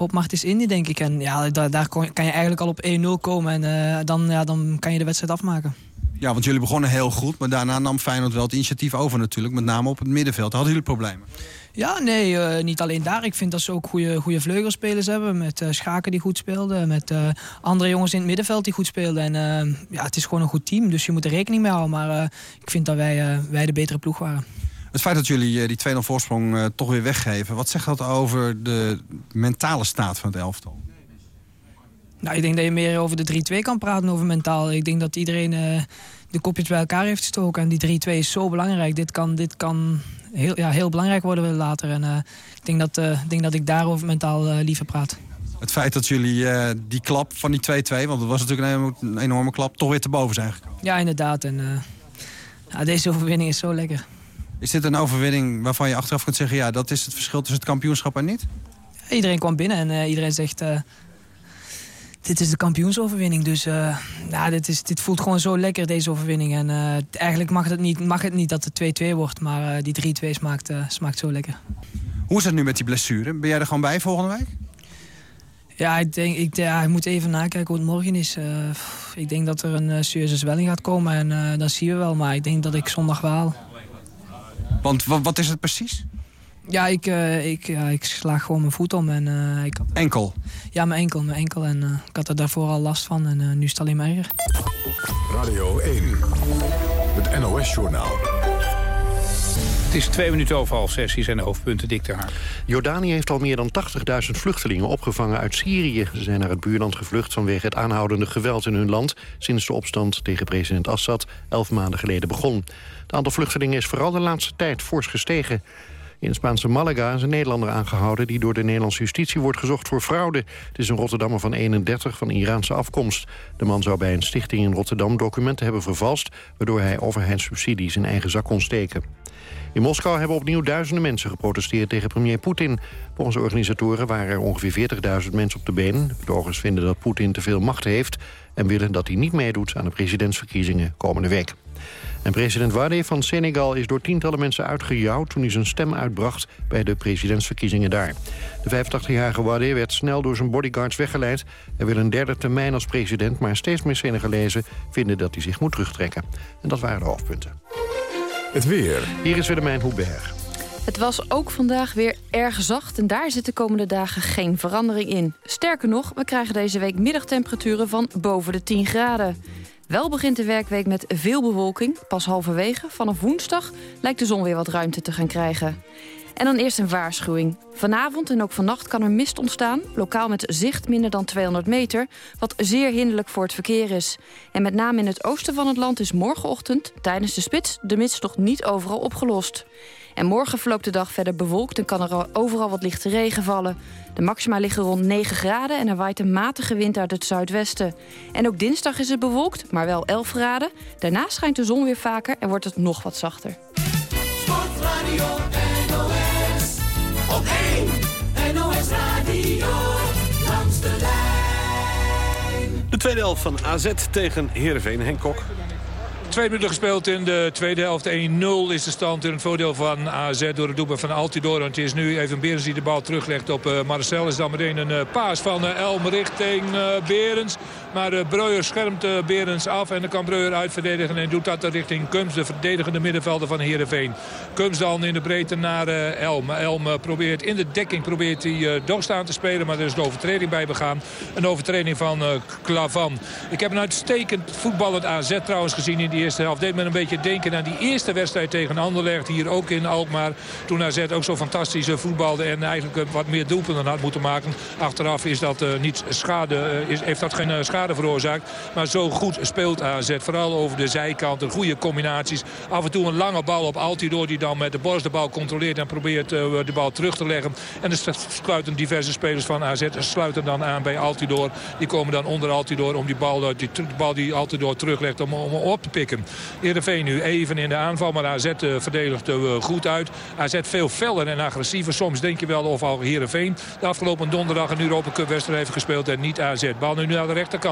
op Martis Indy, denk ik. En ja, daar, daar kon- kan je eigenlijk al op 1-0 komen en eh, dan, ja, dan kan je de wedstrijd afmaken. Ja, want jullie begonnen heel goed, maar daarna nam Feyenoord wel het initiatief over natuurlijk. Met name op het middenveld. Hadden jullie problemen? Ja, nee, eh, niet alleen daar. Ik vind dat ze ook goede, goede vleugelspelers hebben. Met eh, Schaken die goed speelden. Met andere jongens in het middenveld die goed speelden. En ja, het is gewoon een goed team, dus je moet er rekening mee houden. Maar ik vind dat wij, wij de betere ploeg waren. Het feit dat jullie eh, die 2-0 voorsprong eh, toch weer weggeven... wat zegt dat over de mentale staat van het elftal? Nou, ik denk dat je meer over de 3-2 kan praten, over mentaal. Ik denk dat iedereen eh, de kopjes bij elkaar heeft gestoken. En die 3-2 is zo belangrijk. Dit kan, dit kan heel, ja, heel belangrijk worden later. En ik, denk dat, ik denk dat ik daarover mentaal liever praat. Het feit dat jullie die klap van die 2-2... want het was natuurlijk een, enorme- een enorme klap... toch weer te boven zijn gekomen. Ja, inderdaad. En, ja, deze overwinning is zo lekker. Is dit een overwinning waarvan je achteraf kunt zeggen... ja, dat is het verschil tussen het kampioenschap en niet? Iedereen kwam binnen en eh, iedereen zegt... eh, dit is de kampioensoverwinning. Dus eh, ja, dit, is, dit voelt gewoon zo lekker, deze overwinning. En eigenlijk mag het, niet, mag het niet dat het 2-2 wordt. Maar die 3-2 smaakt, smaakt zo lekker. Hoe is het nu met die blessure? Ben jij er gewoon bij volgende week? Ja, ik, denk, ik, ja, ik moet even nakijken hoe het morgen is. Ik denk dat er een eh, serieuze zwelling gaat komen. En eh dat zien we wel. Maar ik denk dat ik zondag wel. Want wa- wat is het precies? Ja, ik, eh, ik, ja, ik slaag gewoon mijn voet om. En, eh, ik had, Enkel? ja, mijn enkel. Mijn enkel. En eh, ik had er daarvoor al last van. En eh, nu is het alleen maar erger. Radio 1. Het NOS-journaal. Het is twee minuten over half zes. Hier zijn de hoofdpunten dik te haar. Jordanië heeft al meer dan 80.000 vluchtelingen opgevangen uit Syrië. Ze zijn naar het buurland gevlucht vanwege het aanhoudende geweld in hun land... sinds de opstand tegen president Assad elf maanden geleden begon. Het aantal vluchtelingen is vooral de laatste tijd fors gestegen. In Spaanse Malaga is een Nederlander aangehouden... die door de Nederlandse justitie wordt gezocht voor fraude. Het is een Rotterdammer van 31 van Iraanse afkomst. De man zou bij een stichting in Rotterdam documenten hebben vervalst... waardoor hij overheidssubsidies in eigen zak kon steken. In Moskou hebben opnieuw duizenden mensen geprotesteerd tegen premier Poetin. Volgens de organisatoren waren er ongeveer 40.000 mensen op de been. Betogers vinden dat Poetin te veel macht heeft... en willen dat hij niet meedoet aan de presidentsverkiezingen komende week. En president Wade van Senegal is door tientallen mensen uitgejouwd... toen hij zijn stem uitbracht bij de presidentsverkiezingen daar. De 85-jarige Wade werd snel door zijn bodyguards weggeleid. Hij wil een derde termijn als president... maar steeds meer Senegalezen vinden dat hij zich moet terugtrekken. En dat waren de hoofdpunten. Het weer. Hier is Willemijn Hoeberg. Het was ook vandaag weer erg zacht en daar zit de komende dagen geen verandering in. Sterker nog, we krijgen deze week middagtemperaturen van boven de 10 graden. Wel begint de werkweek met veel bewolking. Pas halverwege, vanaf woensdag, lijkt de zon weer wat ruimte te gaan krijgen. En dan eerst een waarschuwing. Vanavond en ook vannacht kan er mist ontstaan, lokaal met zicht minder dan 200 meter, wat zeer hinderlijk voor het verkeer is. En met name in het oosten van het land is morgenochtend, tijdens de spits, de mist nog niet overal opgelost. En morgen verloopt de dag verder bewolkt en kan er overal wat lichte regen vallen. De maxima liggen rond 9 graden en er waait een matige wind uit het zuidwesten. En ook dinsdag is het bewolkt, maar wel 11 graden. Daarna schijnt de zon weer vaker en wordt het nog wat zachter. Sportradio NOS. Op 1 NOS Radio. De tweede helft van AZ tegen Heerenveen. Henk Kok. Twee minuten gespeeld in de tweede helft. 1-0 is de stand in het voordeel van AZ door het doelpunt van Altidor. Want het is nu even Berens die de bal teruglegt op uh, Marcel. Is dan meteen een uh, paas van uh, Elm richting Berens. Maar uh, Breuer schermt uh, Berens af en dan kan Breuer uitverdedigen. En doet dat richting Kums, de verdedigende middenvelder van Heerenveen. Kums dan in de breedte naar uh, Elm. Elm probeert in de dekking probeert hij Dost aan te spelen. Maar er is een overtreding bij begaan. Een overtreding van Klavan. Ik heb een uitstekend voetballend AZ trouwens gezien in die eerste helft. Deed me een beetje denken aan die eerste wedstrijd tegen Anderlecht. Hier ook in Alkmaar. Toen AZ ook zo fantastisch voetbalde. En eigenlijk wat meer doelpunten had moeten maken. Achteraf is dat niet schade, is, heeft dat geen schade veroorzaakt. Maar zo goed speelt AZ. Vooral over de zijkant. Goede combinaties. Af en toe een lange bal op Altidor. Die dan met de borst de bal controleert. En probeert uh, de bal terug te leggen. En er sluiten diverse spelers van AZ. Sluiten dan aan bij Altidor. Die komen dan onder Altidor. Om die bal die, die, bal die Altidor teruglegt. Om, om op te pikken. Heerenveen nu even in de aanval. Maar AZ uh, verdedigt goed uit. AZ veel feller en agressiever. Soms denk je wel of al Heerenveen de afgelopen donderdag een Europa Cup wedstrijd heeft gespeeld. En niet AZ. Bal nu naar de rechterkant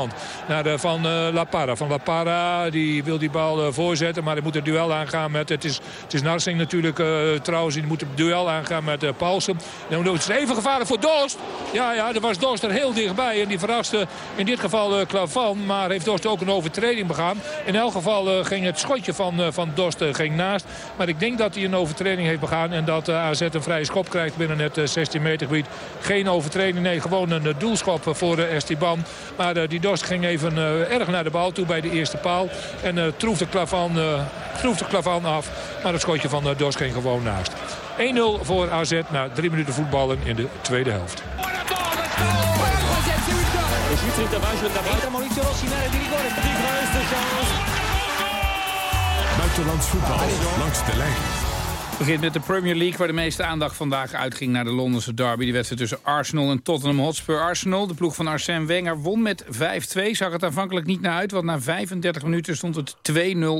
naar de, van uh, La Parra. Van La Parra die wil die bal uh, voorzetten. Maar hij moet het duel aangaan met... Het is, het is Narsing natuurlijk trouwens. Die moet het duel aangaan met Paulsen. Dan het is even gevaarlijk voor Dost. Ja, ja, er was Dost er heel dichtbij. En die verraste in dit geval Klavan. Maar heeft Dost ook een overtreding begaan. In elk geval ging het schotje van, van Dost ging naast. Maar ik denk dat hij een overtreding heeft begaan. En dat AZ een vrije schop krijgt binnen het 16 meter gebied. Geen overtreding, nee, gewoon een doelschop voor Estiban. Maar die Dost ging even uh, erg naar de bal toe bij de eerste paal. En uh, troefde Klavan, uh, troefde Klavan af. Maar het schotje van uh, Dos ging gewoon naast. 1-0 voor AZ na drie minuten voetballen in de tweede helft. Buitenlands voetbal langs de lijn begint met de Premier League... waar de meeste aandacht vandaag uitging naar de Londense derby. Die wedstrijd tussen Arsenal en Tottenham Hotspur. Arsenal, de ploeg van Arsène Wenger, won met 5-2. Zag het aanvankelijk niet naar uit, want na 35 minuten stond het 2-0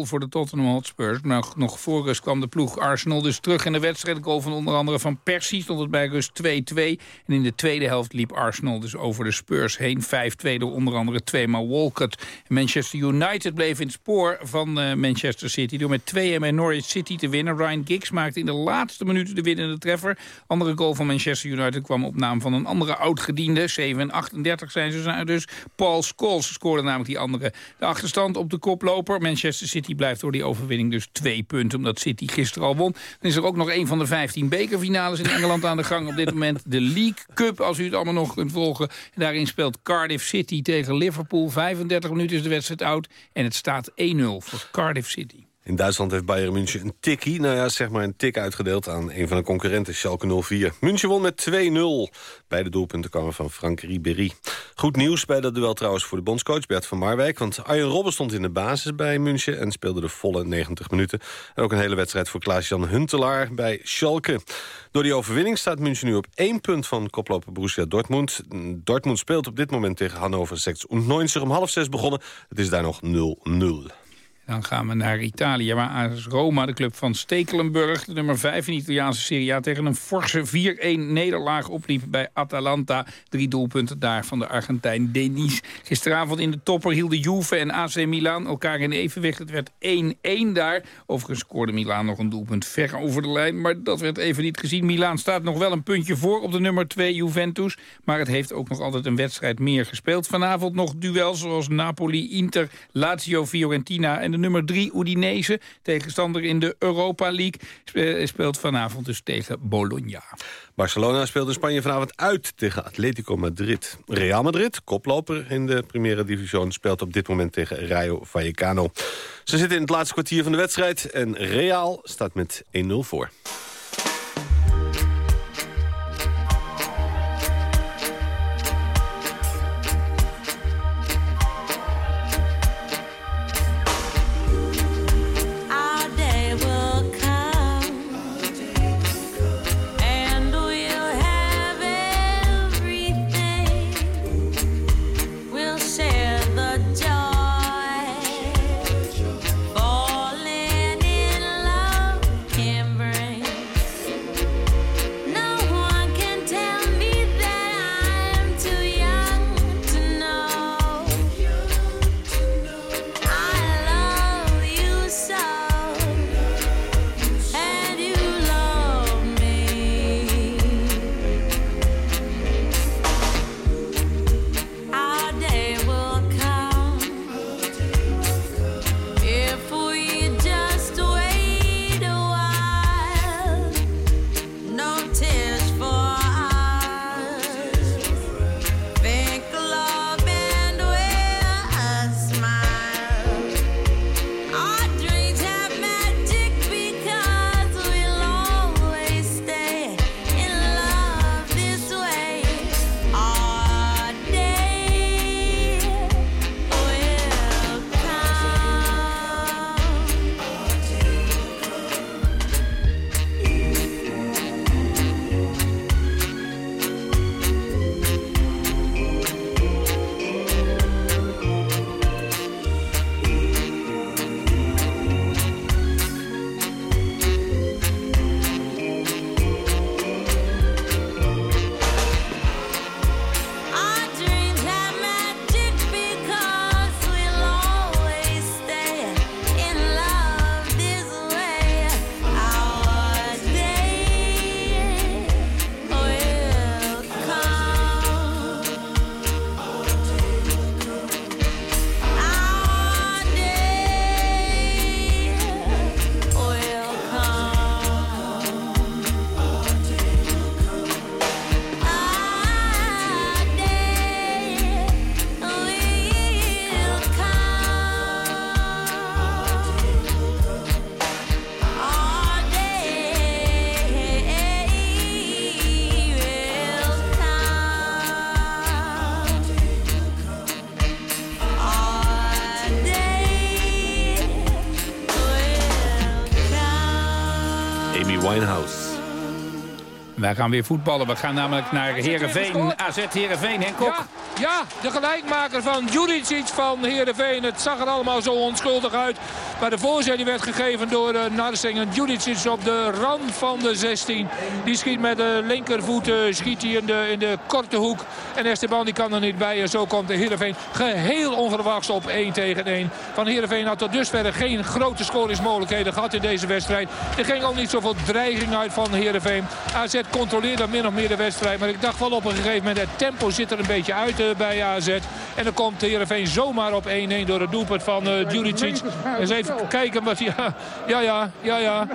voor de Tottenham Hotspurs. Maar nog voor rust kwam de ploeg Arsenal dus terug in de wedstrijd. Goal van onder andere van Persie stond het bij rust 2-2. En in de tweede helft liep Arsenal dus over de Spurs heen. 5-2 door onder andere tweemaal Walcott. Manchester United bleef in het spoor van uh, Manchester City... door met 2-1 bij Norwich City te winnen. Ryan Giggs maakte in de laatste minuten de winnende treffer. Andere goal van Manchester United kwam op naam van een andere oud-gediende. 7 38 zijn ze dus. Paul Scholes scoorde namelijk die andere. De achterstand op de koploper. Manchester City blijft door die overwinning dus twee punten. Omdat City gisteren al won. Dan is er ook nog een van de 15 bekerfinales in Engeland aan de gang op dit moment. De League Cup, als u het allemaal nog kunt volgen. En daarin speelt Cardiff City tegen Liverpool. 35 minuten is de wedstrijd oud. En het staat 1-0 voor Cardiff City. In Duitsland heeft Bayern München een tikkie, nou ja, zeg maar een tik uitgedeeld aan een van de concurrenten, Schalke 04. München won met 2-0. Beide doelpunten kwamen van Frank Ribéry. Goed nieuws bij dat duel trouwens voor de bondscoach Bert van Marwijk, want Arjen Robben stond in de basis bij München en speelde de volle 90 minuten. En ook een hele wedstrijd voor Klaas-Jan Huntelaar bij Schalke. Door die overwinning staat München nu op één punt van koploper Borussia Dortmund. Dortmund speelt op dit moment tegen Hannover 96 om half zes begonnen. Het is daar nog 0-0. Dan gaan we naar Italië, waar Roma, de club van Stekelenburg... de nummer 5 in de Italiaanse Serie A... tegen een forse 4-1 nederlaag opliep bij Atalanta. Drie doelpunten daar van de Argentijn Denis. Gisteravond in de topper hielden Juve en AC Milan elkaar in evenwicht. Het werd 1-1 daar. Overigens scoorde Milan nog een doelpunt ver over de lijn... maar dat werd even niet gezien. Milan staat nog wel een puntje voor op de nummer 2 Juventus... maar het heeft ook nog altijd een wedstrijd meer gespeeld. Vanavond nog duels zoals Napoli, Inter, Lazio, Fiorentina... en de nummer 3 Udinese. Tegenstander in de Europa League. Speelt vanavond dus tegen Bologna. Barcelona speelt in Spanje vanavond uit tegen Atletico Madrid. Real Madrid, koploper in de Primera Division... speelt op dit moment tegen Rayo Vallecano. Ze zitten in het laatste kwartier van de wedstrijd... en Real staat met 1-0 voor. Winehouse. Wij gaan weer voetballen. We gaan namelijk naar Heerenveen. AZ Heerenveen, Henk Kok. Ja, ja, de gelijkmaker van Juricic van Heerenveen. Het zag er allemaal zo onschuldig uit. Maar de voorzet die werd gegeven door uh, Narsing. En Juricic op de rand van de 16. Die schiet met de linkervoet uh, schiet hij in de, in de korte hoek. En Esteban die kan er niet bij. En zo komt de Heerenveen geheel onverwachts op 1 tegen 1. Van Heerenveen had tot dusver geen grote scoringsmogelijkheden gehad in deze wedstrijd. Er ging ook niet zoveel dreiging uit van Heerenveen. AZ controleerde min of meer de wedstrijd. Maar ik dacht wel op een gegeven moment, het tempo zit er een beetje uit uh, bij AZ. En dan komt Heerenveen zomaar op 1-1 door het doelpunt van uh, Juricic. Eens kijken wat hij... Ja, ja, ja, ja.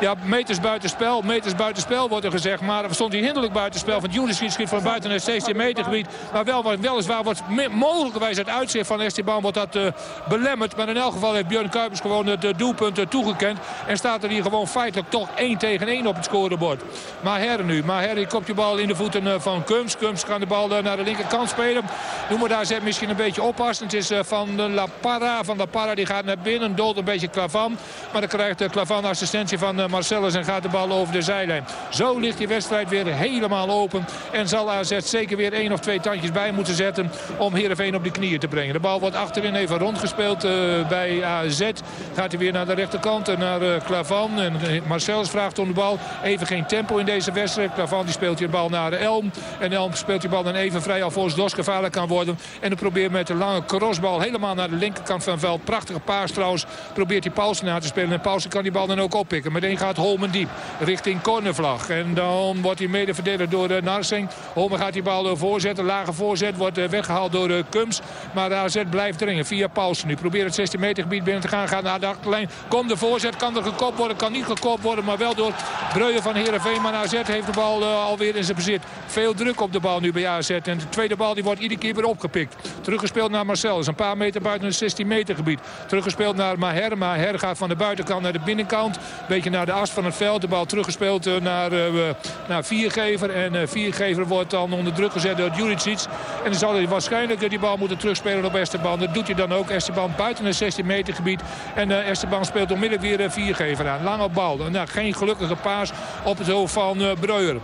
Ja, meters buitenspel. Meters buitenspel wordt er gezegd. Maar er stond hij hinderlijk buitenspel. Van Juricic schiet van buiten het 16 meter gebied. Maar wel, weliswaar wordt mogelijkerwijs het uitzicht van Esteban wordt dat uh, belemmerd. Maar in elk geval heeft Björn Kuipers gewoon het uh, doelpunt toegekend. En staat er hier gewoon feitelijk toch 1 tegen 1 op het scorebord. Maher nu. Maher die kopt je bal in de voeten van Kums. Kums kan de bal naar de linkerkant spelen. Doen we daar zet misschien een beetje oppassen. Het is van La Parra. Van La Parra die gaat naar binnen. Dolt een beetje Klavan. Maar dan krijgt Klavan assistentie van Marcellus. En gaat de bal over de zijlijn. Zo ligt die wedstrijd weer helemaal open. En zal AZ zeker weer één of twee tandjes bij moeten zetten. Om Heerenveen op de knieën te brengen. De bal wordt achterin even rondgespeeld uh, bij AZ. Gaat hij weer naar de rechterkant. En naar Klavan. En Marcellus vraagt om de bal. Even geen tempo in deze wedstrijd. Klavan die speelt de bal naar Elm. En Elm speelt die bal dan even vrij alvorens Dos gevaarlijk kan worden. En dan probeert met de lange crossbal helemaal naar de linkerkant van het veld. Prachtige paas trouwens. Probeert hij Paulsen na te spelen. En Paulsen kan die bal dan ook oppikken. Meteen gaat Holmen diep richting cornervlag. En dan wordt hij mede verdedigd door uh, Narsing. Holmen gaat die bal uh, voorzetten. Lage voorzet wordt uh, weggehaald door Kums. Maar de AZ blijft dringen via Paulsen. Nu probeert het 16 meter gebied binnen te gaan. Gaat naar de achterlijn. Komt de voorzet. Kan er gekopt worden. Kan niet gekopt worden. Maar wel door Breuer van Heerenveen. Maar AZ heeft de bal alweer in zijn bezit. Veel druk op de bal nu bij AZ. En de tweede bal die wordt iedere keer weer opgepikt. Teruggespeeld naar Marcel. is een paar meter buiten het 16 meter gebied. Teruggespeeld naar Maher. Maher gaat van de buitenkant naar de binnenkant. Beetje naar de as van het veld. De bal teruggespeeld uh, naar, uh, naar Viergever. En Viergever wordt dan onder druk gezet door Juricic. En dan zal hij waarschijnlijk die bal moeten terugspelen op Esteban. Dat doet hij dan ook. Esteban buiten het 16 meter gebied. En Esteban speelt onmiddellijk weer Viergever aan. Lange bal. Nou, geen gelukkige paas op het hoofd van Breuer.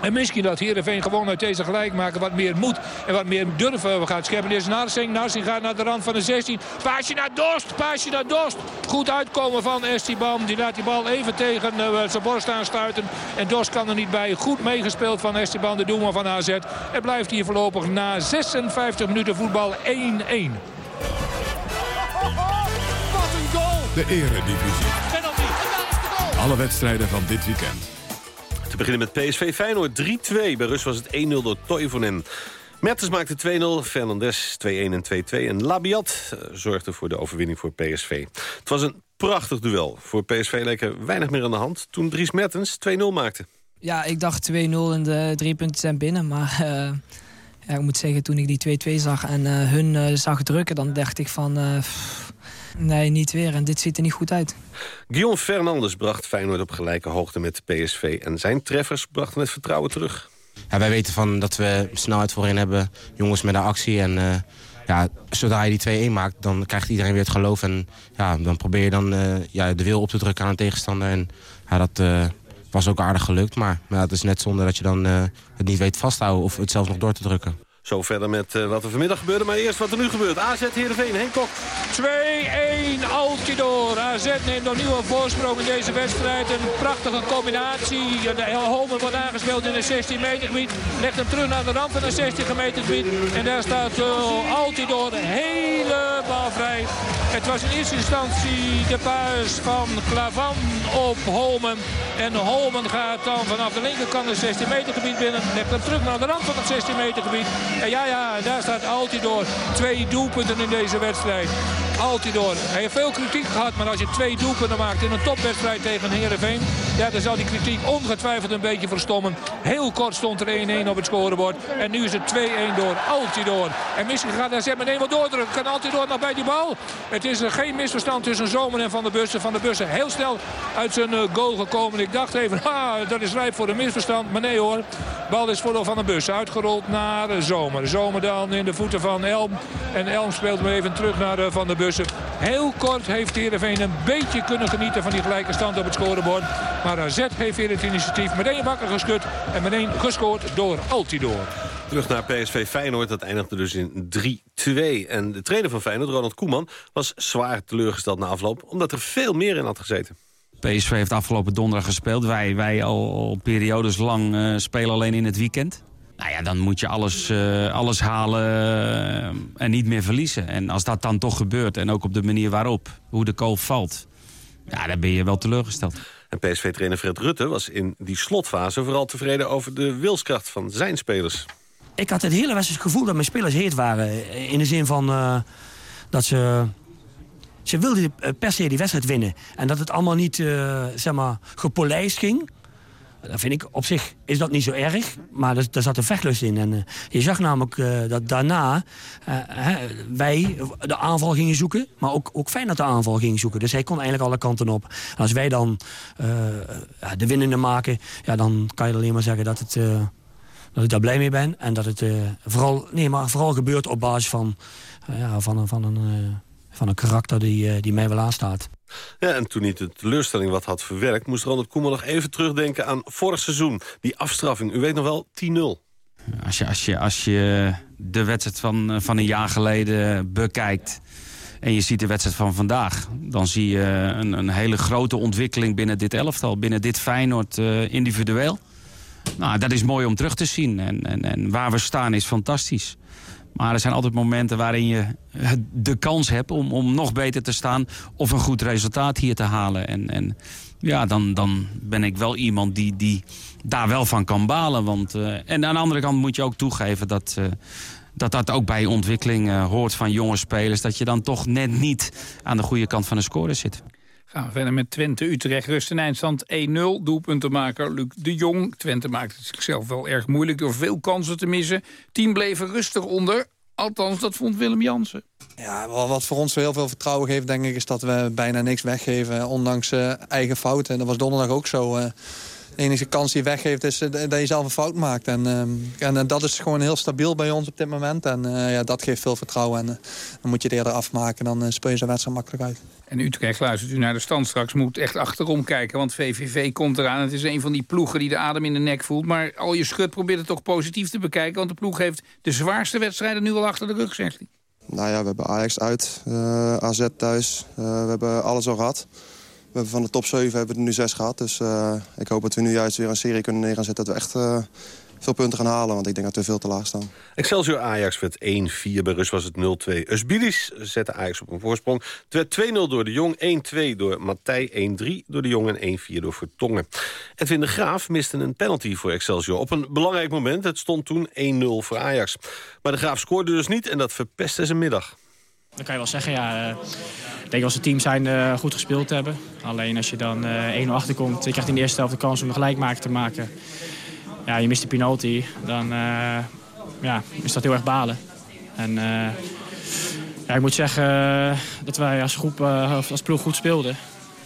En misschien dat Heerenveen gewoon uit deze gelijk maken wat meer moet en wat meer durven gaat scheppen. Dit is Narsing. Narsing gaat naar de rand van de 16. Paasje naar Dost. Paasje naar Dost. Goed uitkomen van Esteban. Die laat die bal even tegen uh, zijn borst aanstuiten. En Dost kan er niet bij. Goed meegespeeld van Esteban, de doelman van AZ. En blijft hier voorlopig na 56 minuten voetbal 1-1. Wat een goal! De eredivisie. Alle wedstrijden van dit weekend. Beginnen met PSV Feyenoord 3-2. Bij Rus was het 1-0 door Toivonen. Mertens maakte 2-0, Fernandes 2-1 en 2-2. En Labiat uh, zorgde voor de overwinning voor PSV. Het was een prachtig duel. Voor PSV leek er weinig meer aan de hand toen Dries Mertens 2-0 maakte. Ja, ik dacht 2-0 en de drie punten zijn binnen. Maar uh, ja, ik moet zeggen, toen ik die 2-2 zag en uh, hun zag drukken... dan dacht ik van... Nee, niet weer. En dit ziet er niet goed uit. Guillaume Fernandes bracht Feyenoord op gelijke hoogte met PSV. En zijn treffers brachten het vertrouwen terug. Ja, wij weten van dat we snelheid voorin hebben. Jongens met de actie. En uh, ja, zodra je die 2-1 maakt, dan krijgt iedereen weer het geloof. En ja, dan probeer je dan uh, ja, de wil op te drukken aan een tegenstander. En ja, dat uh, was ook aardig gelukt. Maar, maar het is net zonde dat je dan het niet weet vasthouden of het zelfs nog door te drukken. Zo verder met uh, wat er vanmiddag gebeurde. Maar eerst wat er nu gebeurt. AZ Heerenveen, Henk Kok. 2-1 Altidoor. AZ neemt opnieuw een voorsprong in deze wedstrijd. Een prachtige combinatie. De Holmen wordt aangespeeld in het 16 meter gebied. Legt hem terug naar de rand van het 16 meter gebied. En daar staat uh, Altidoor helemaal vrij. Het was in eerste instantie de paas van Klavan op Holmen. En Holmen gaat dan vanaf de linkerkant het 16 meter gebied binnen. Legt hem terug naar de rand van het 16 meter gebied. Ja, ja, daar staat Altidor. Twee doelpunten in deze wedstrijd. Altidor. Hij heeft veel kritiek gehad, maar als je twee doelpunten maakt in een topwedstrijd tegen Heerenveen... Ja, dan zal die kritiek ongetwijfeld een beetje verstommen. Heel kort stond er 1-1 op het scorebord. En nu is het 2-1 door Altidor. En misschien gaat hij meteen wel doordrukken. Kan Altidor nog bij die bal? Het is er geen misverstand tussen Zomer en Van der Bussen. Van der Bussen heel snel uit zijn goal gekomen. Ik dacht even, ah, dat is rijp voor een misverstand. Maar nee hoor, bal is voor Van der Bussen. Uitgerold naar Zomer. Zomer dan in de voeten van Elm. En Elm speelt hem even terug naar Van der Bussen. Heel kort heeft Heerenveen een beetje kunnen genieten van die gelijke stand op het scorebord. Maar AZ heeft weer het initiatief meteen wakker geschud en meteen gescoord door Altidor. Terug naar PSV Feyenoord, dat eindigde dus in 3-2. En de trainer van Feyenoord, Ronald Koeman, was zwaar teleurgesteld na afloop... omdat er veel meer in had gezeten. PSV heeft afgelopen donderdag gespeeld. Wij, wij al, al periodes lang eh, spelen alleen in het weekend. Nou ja, dan moet je alles, eh, alles halen eh, en niet meer verliezen. En als dat dan toch gebeurt, en ook op de manier waarop, hoe de kool valt... ja, dan ben je wel teleurgesteld. En PSV-trainer Fred Rutte was in die slotfase vooral tevreden over de wilskracht van zijn spelers. Ik had het hele wedstrijd het gevoel dat mijn spelers heet waren. In de zin van eh, dat ze... Ze wilden per se die wedstrijd winnen. En dat het allemaal niet, eh, zeg maar, gepolijst ging. Dat vind ik op zich is dat niet zo erg, maar daar zat een vechtlust in. En eh, je zag namelijk eh, dat daarna eh, hè, wij de aanval gingen zoeken, maar ook, ook fijn dat de aanval ging zoeken. Dus hij kon eigenlijk alle kanten op. Als wij dan de winnende maken, ja, dan kan je alleen maar zeggen dat, het, dat ik daar blij mee ben. En dat het vooral, nee, maar vooral gebeurt op basis van, ja, van, een- van, een, van een karakter die, die mij wel aanstaat. Ja, en toen hij de teleurstelling wat had verwerkt... moest Ronald Koeman nog even terugdenken aan vorig seizoen. Die afstraffing, u weet nog wel, 10-0. Als je, als je, als je de wedstrijd van, eh, van een jaar geleden bekijkt... en je ziet de wedstrijd van vandaag... dan zie je een, een hele grote ontwikkeling binnen dit elftal. Binnen dit Feyenoord eh, individueel. Nou, dat is mooi om terug te zien. En, en, en waar we staan is fantastisch. Maar er zijn altijd momenten waarin je eh, de kans hebt om, om nog beter te staan... of een goed resultaat hier te halen. En, en ja, dan, dan ben ik wel iemand die, die daar wel van kan balen. Want, eh, en aan de andere kant moet je ook toegeven dat... eh, dat dat ook bij ontwikkeling hoort van jonge spelers. Dat je dan toch net niet aan de goede kant van de score zit. Gaan we verder met Twente, Utrecht, rust en eindstand 1-0. Doelpuntenmaker Luc de Jong. Twente maakt het zichzelf wel erg moeilijk door veel kansen te missen. Team bleef er rustig onder. Althans, dat vond Willem Jansen. Ja, wat voor ons heel veel vertrouwen geeft, denk ik, is dat we bijna niks weggeven. Ondanks eh, eigen fouten. En dat was donderdag ook zo. eh. De enige kans die je weggeeft is eh, dat je zelf een fout maakt. En, ehm, en eh, dat is gewoon heel stabiel bij ons op dit moment. En eh, ja, dat geeft veel vertrouwen. En dan moet je het eerder afmaken. Dan speel je zo'n wedstrijd makkelijk uit. En Utrecht, luistert u naar de stand straks, moet echt achterom kijken. Want VVV komt eraan. Het is een van die ploegen die de adem in de nek voelt. Maar al je schut probeert het toch positief te bekijken. Want de ploeg heeft de zwaarste wedstrijden nu al achter de rug, zegt hij. Nou ja, we hebben Ajax uit, eh, AZ thuis. Eh, we hebben alles al gehad. We hebben van de top 7 hebben we er nu 6 gehad. Dus eh, ik hoop dat we nu juist weer een serie kunnen neer gaan zetten. Dat we echt eh, veel punten gaan halen. Want ik denk dat we veel te laag staan. Excelsior Ajax werd 1-4, bij Rus was het 0-2. Usbilis zette Ajax op een voorsprong. Het werd 2-0 door de Jong, 1-2 door Matthij, 1-3 door de Jong en 1-4 door Vertongen. Edwin de Graaf miste een penalty voor Excelsior. Op een belangrijk moment, het stond toen 1-0 voor Ajax. Maar de Graaf scoorde dus niet en dat verpestte zijn middag. Dan kan je wel zeggen, ja, eh, ik denk als het team zijn eh, goed gespeeld hebben. Alleen als je dan eh 1-0 achterkomt, je krijgt in de eerste helft de kans om een gelijkmaker te maken. Ja, je mist de penalty, dan eh, ja, is dat heel erg balen. En ja, ik moet zeggen dat wij als groep, als ploeg goed speelden.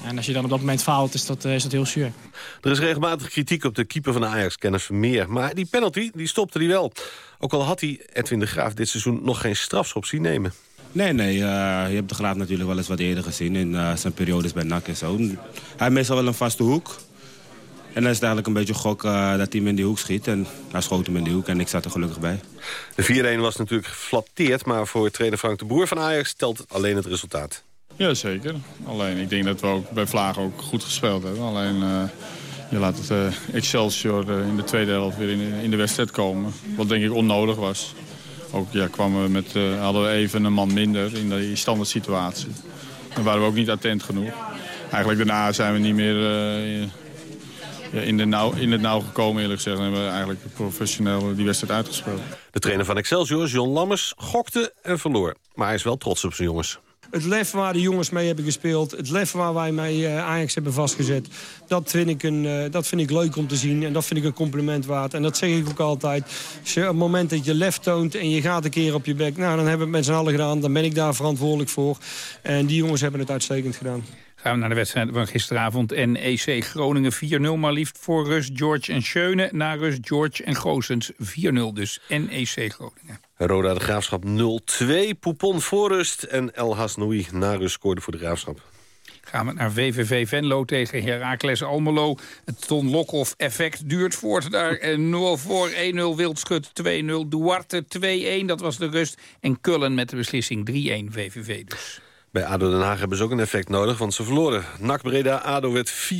En als je dan op dat moment faalt, is dat, is dat heel zuur. Er is regelmatig kritiek op de keeper van Ajax, Kenneth Vermeer. Maar die penalty, die stopte hij wel. Ook al had hij, Edwin de Graaf, dit seizoen nog geen strafschop zien nemen. Nee, nee. eh, je hebt de Graaf natuurlijk wel eens wat eerder gezien in eh, zijn periodes bij NAC en zo. Hij heeft meestal wel een vaste hoek. En dan is het eigenlijk een beetje gok eh, dat hij hem in die hoek schiet. En hij schoot hem in die hoek en ik zat er gelukkig bij. De 4-1 was natuurlijk geflatteerd, maar voor trainer Frank de Boer van Ajax telt alleen het resultaat. Ja, zeker. Alleen ik denk dat we ook bij Vlaag ook goed gespeeld hebben. Alleen eh, je laat het eh, Excelsior in de tweede helft weer in, in de wedstrijd komen. Wat denk ik onnodig was. Ook ja, kwamen we met, eh, hadden we even een man minder in die standaard situatie. Dan waren we ook niet attent genoeg. Eigenlijk daarna zijn we niet meer eh, in, de nauw, in het nauw gekomen eerlijk gezegd. En hebben we eigenlijk professioneel die wedstrijd uitgespeeld. De trainer van Excelsior, John Lammers, gokte en verloor. Maar hij is wel trots op zijn jongens. Het lef waar de jongens mee hebben gespeeld, het lef waar wij mee eh, Ajax hebben vastgezet... Dat vind, ik een, eh, dat vind ik leuk om te zien en dat vind ik een compliment waard. En dat zeg ik ook altijd. Als je op het moment dat je lef toont en je gaat een keer op je bek... nou, dan hebben we het met z'n allen gedaan, dan ben ik daar verantwoordelijk voor. En die jongens hebben het uitstekend gedaan. Gaan we naar de wedstrijd van gisteravond. NEC Groningen 4-0, maar liefst voor Rus, George en Schöne. Na Rus, George en Goossens 4-0 dus. NEC Groningen. Roda de Graafschap 0-2. Poupon voorrust en El Hasnoui na rust scoorde voor de Graafschap. Gaan we naar VVV Venlo tegen Heracles Almelo. Het Ton Lokhoff effect duurt voort daar. Eh, 0 voor 1-0 Wildschut 2-0 Duarte 2-1. Dat was de rust. En Kullen met de beslissing 3-1 VVV dus. Bij ADO Den Haag hebben ze ook een effect nodig, want ze verloren. NAC Breda, ADO werd 4-0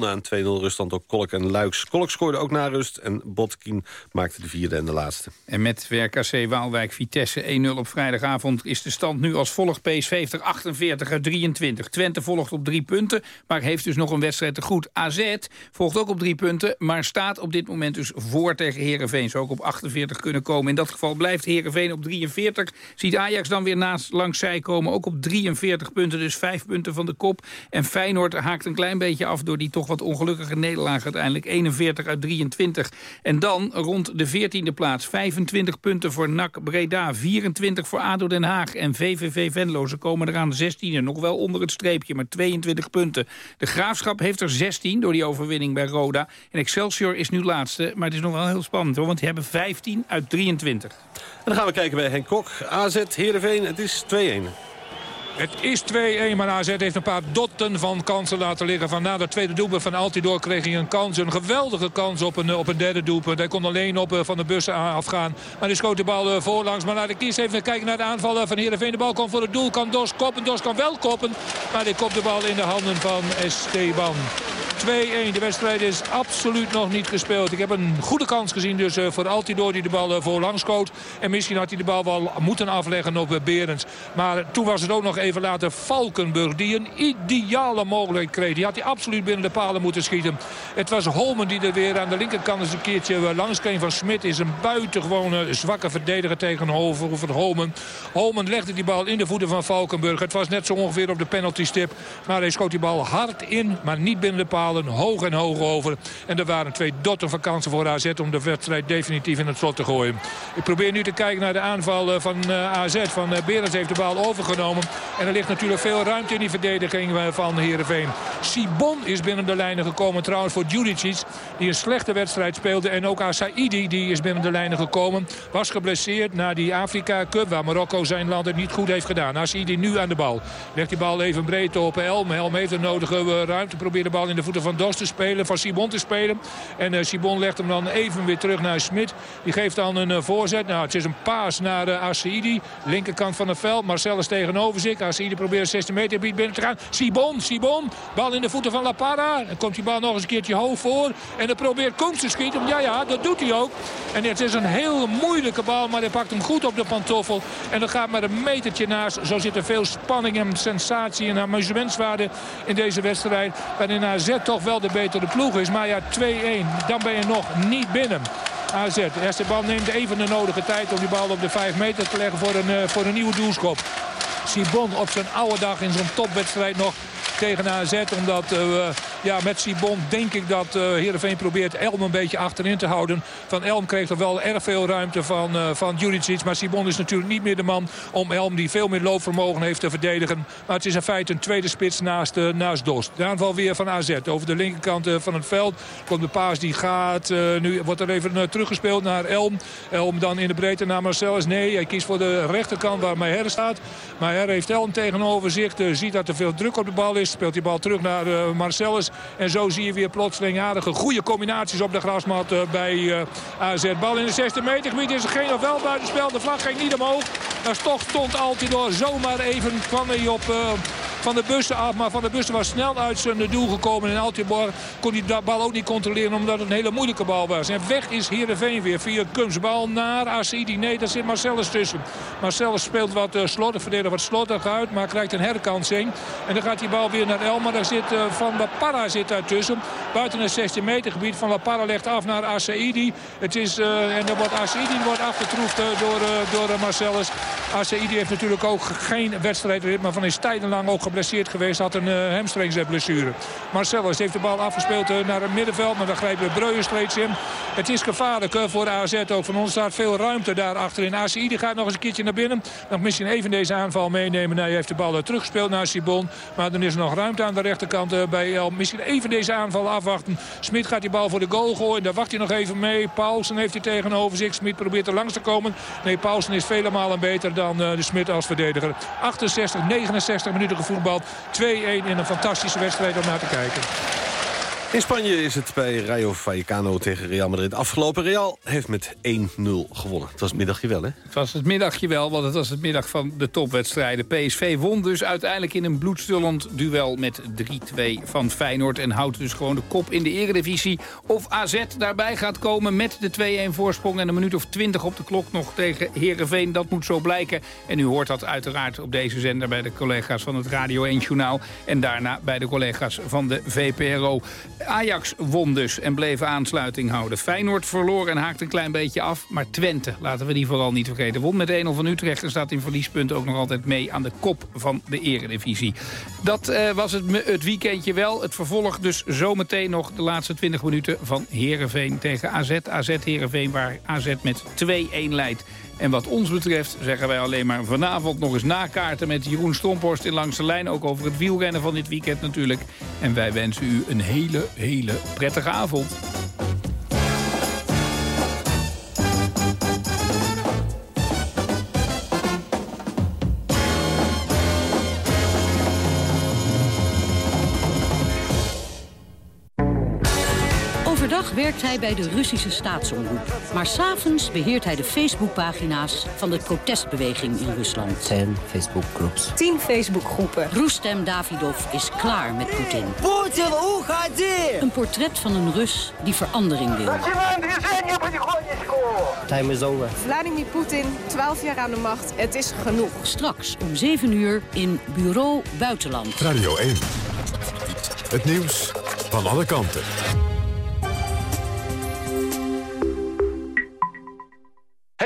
na een 2-0 ruststand door Kolk en Luiks. Kolk scoorde ook na rust en Botkin maakte de vierde en de laatste. En met WRKC Waalwijk Vitesse 1-0 op vrijdagavond is de stand nu als volgt. PSV heeft er 48 uit 23. Twente volgt op drie punten, maar heeft dus nog een wedstrijd te goed. AZ volgt ook op drie punten, maar staat op dit moment dus voor tegen Heerenveen. Zou ook op 48 kunnen komen. In dat geval blijft Heerenveen op 43. Ziet Ajax dan weer naast langs zij komen, ook op 43 punten. Dus vijf punten van de kop. En Feyenoord haakt een klein beetje af door die toch wat ongelukkige nederlaag uiteindelijk. 41 uit 23. En dan rond de 14e plaats 25 punten voor NAC Breda. 24 voor ADO Den Haag en VVV Venlo. Ze komen eraan 16e, nog wel onder het streepje, maar 22 punten. De Graafschap heeft er 16 door die overwinning bij Roda. En Excelsior is nu laatste, maar het is nog wel heel spannend hoor, want die hebben 15 uit 23. En dan gaan we kijken bij Henk Kok. AZ Heerenveen, het is 2-1. Het is 2-1, maar AZ heeft een paar dotten van kansen laten liggen. Van na de tweede doelpunt van Altidor kreeg hij een kans. Een geweldige kans op een, op een derde doelpunt. Hij kon alleen op eh, van de bus afgaan. Maar hij schoot de bal eh, voorlangs. Maar naar de kies even kijken naar de aanval eh, van Heerenveen. De bal komt voor het doel. Kan Dos koppen. Dos kan wel koppen. Maar hij kopt de bal in de handen van Esteban. 2-1. De wedstrijd is absoluut nog niet gespeeld. Ik heb een goede kans gezien dus eh, voor Altidor die de bal eh, voorlangs schoot. En misschien had hij de bal wel moeten afleggen op eh, Berends. Maar toen was het ook nog even later Valkenburg die een ideale mogelijkheid kreeg. Die had hij absoluut binnen de palen moeten schieten. Het was Holmen die er weer aan de linkerkant eens een keertje langs kreeg. Van Smit is een buitengewone zwakke verdediger tegenover Holmen. Holmen legde die bal in de voeten van Valkenburg. Het was net zo ongeveer op de penaltystip. Maar hij schoot die bal hard in, maar niet binnen de palen hoog en hoog over. En er waren twee dotten van kansen voor AZ om de wedstrijd definitief in het slot te gooien. Ik probeer nu te kijken naar de aanval eh, van eh, AZ. Van eh, Berends heeft de bal overgenomen. En er ligt natuurlijk veel ruimte in die verdediging van Heerenveen. Sibon is binnen de lijnen gekomen trouwens voor Judicic. Die een slechte wedstrijd speelde. En ook Asaidi die is binnen de lijnen gekomen. Was geblesseerd na die Afrika Cup waar Marokko zijn land het niet goed heeft gedaan. Asaidi nu aan de bal. Legt die bal even breed op Helm. Helm heeft de nodige ruimte. Probeert de bal in de voeten van Dos te spelen. Van Sibon te spelen. En uh, Sibon legt hem dan even weer terug naar Smit. Die geeft dan een uh, voorzet. Nou, het is een paas naar uh. Linkerkant van het veld. Marcellus tegenover zich. Asaidi probeert 16 meter gebied binnen te gaan. Sibon, Sibon. Bal in de voeten van La Parra. Dan komt die bal nog eens een keertje hoog voor. En dan probeert Koens te schieten. Ja, ja, dat doet hij ook. En het is een heel moeilijke bal. Maar hij pakt hem goed op de pantoffel. En dan gaat maar een metertje naast. Zo zit er veel spanning en sensatie en amusementswaarde in deze wedstrijd. Waarin AZ toch wel de betere ploeg is. Maar ja, 2-1. Dan ben je nog niet binnen. AZ. Esteban neemt even de nodige tijd om die bal op de 5 meter te leggen voor een, uh, voor een nieuwe doelskop. Sibon op zijn oude dag in zo'n topwedstrijd nog tegen AZ. Omdat uh, ja, met Sibon denk ik dat uh, Heerenveen probeert Elm een beetje achterin te houden. Van Elm kreeg er wel erg veel ruimte van, uh, van Juricic. Maar Sibon is natuurlijk niet meer de man om Elm die veel meer loopvermogen heeft te verdedigen. Maar het is in feite een tweede spits naast, uh, naast Dost. De aanval weer van AZ over de linkerkant van het veld. Komt de paas die gaat. nu wordt er even teruggespeeld naar Elm. Elm dan in de breedte naar Marcellus. Nee, hij kiest voor de rechterkant waar Maher staat. Maher heeft Elm tegenover zich. ziet dat er veel druk op de bal is. Speelt die bal terug naar uh, Marcellus. En zo zie je weer plotseling aardige goede combinaties op de grasmat uh, bij uh, AZ. Bal in de 16 meter gebied is geen of wel buitenspel. De vlag ging niet omhoog. Maar toch stond Altidor zomaar even. Kwam hij op van de bussen af. Maar Van de bussen was snel uit zijn doel gekomen. En Altibor kon die bal ook niet controleren omdat het een hele moeilijke bal was. En weg is Heerenveen weer via Kumsbal naar Acidi. Nee, daar zit Marcellus tussen. Marcellus speelt wat slordig, verdediger wat slordig uit. Maar krijgt een herkansing. En dan gaat die bal weer naar Elma. Daar zit uh, Van La Parra zit daartussen. Buiten het 16 meter gebied. Van La Parra legt af naar Asaidi. Het is, uh, en dan wordt Asaidi wordt afgetroefd door, door Marcellus. Asaidi heeft natuurlijk ook geen wedstrijdritme van is tijdenlang ook geblesseerd geblesseerd geweest. Had een uh, hamstringsblessure. Marcellus heeft de bal afgespeeld uh, naar het middenveld. Maar daar grijpt Breuer steeds in. Het is gevaarlijk uh, voor AZ ook. Van ons staat veel ruimte daar achterin. ACI gaat nog eens een keertje naar binnen. Nog misschien even deze aanval meenemen. hij heeft de bal teruggespeeld naar Sibon. Maar dan is er nog ruimte aan de rechterkant bij El. Misschien even deze aanval afwachten. Smit gaat die bal voor de goal gooien. Daar wacht hij nog even mee. Paulsen heeft hij tegenover zich. Smit probeert er langs te komen. Nee, Paulsen is vele malen beter dan de Smit als verdediger. 68, 69 minuten gevoetbald. 2-1 in een fantastische wedstrijd om naar te kijken. In Spanje is het bij Rayo Vallecano tegen Real Madrid afgelopen. Real heeft met 1-0 gewonnen. Het was het middagje wel, hè? Het was het middagje wel, want het was het middag van de topwedstrijden. PSV won dus uiteindelijk in een bloedstullend duel met 3-2 van Feyenoord... en houdt dus gewoon de kop in de eredivisie. Of AZ daarbij gaat komen met de 2-1 voorsprong... en een minuut of 20 op de klok nog tegen Herenveen. Dat moet zo blijken. En u hoort dat uiteraard op deze zender bij de collega's van het Radio 1 Journaal... en daarna bij de collega's van de VPRO. Ajax won dus en bleef aansluiting houden. Feyenoord verloor en haakt een klein beetje af. Maar Twente, laten we die vooral niet vergeten, won met 1-0 van Utrecht... en staat in verliespunt ook nog altijd mee aan de kop van de eredivisie. Dat uh, was het, het weekendje wel. Het vervolg dus zometeen nog de laatste 20 minuten van Heerenveen tegen AZ. AZ Heerenveen waar AZ met 2-1 leidt. En wat ons betreft zeggen wij alleen maar vanavond nog eens nakaarten met Jeroen Stomphorst in Langs de Lijn. Ook over het wielrennen van dit weekend natuurlijk. En wij wensen u een hele, hele prettige avond. werkt hij bij de Russische staatsomroep. Maar s'avonds beheert hij de Facebookpagina's van de protestbeweging in Rusland. 10 Facebookgroeps. 10 Facebookgroepen. Roestem Davidov is klaar met Poetin. Poetin, dit? Een portret van een Rus die verandering wil. Time is over. Vladimir Poetin, 12 jaar aan de macht. Het is genoeg. Straks om 7 uur in Bureau Buitenland. Radio 1. Het nieuws van alle kanten.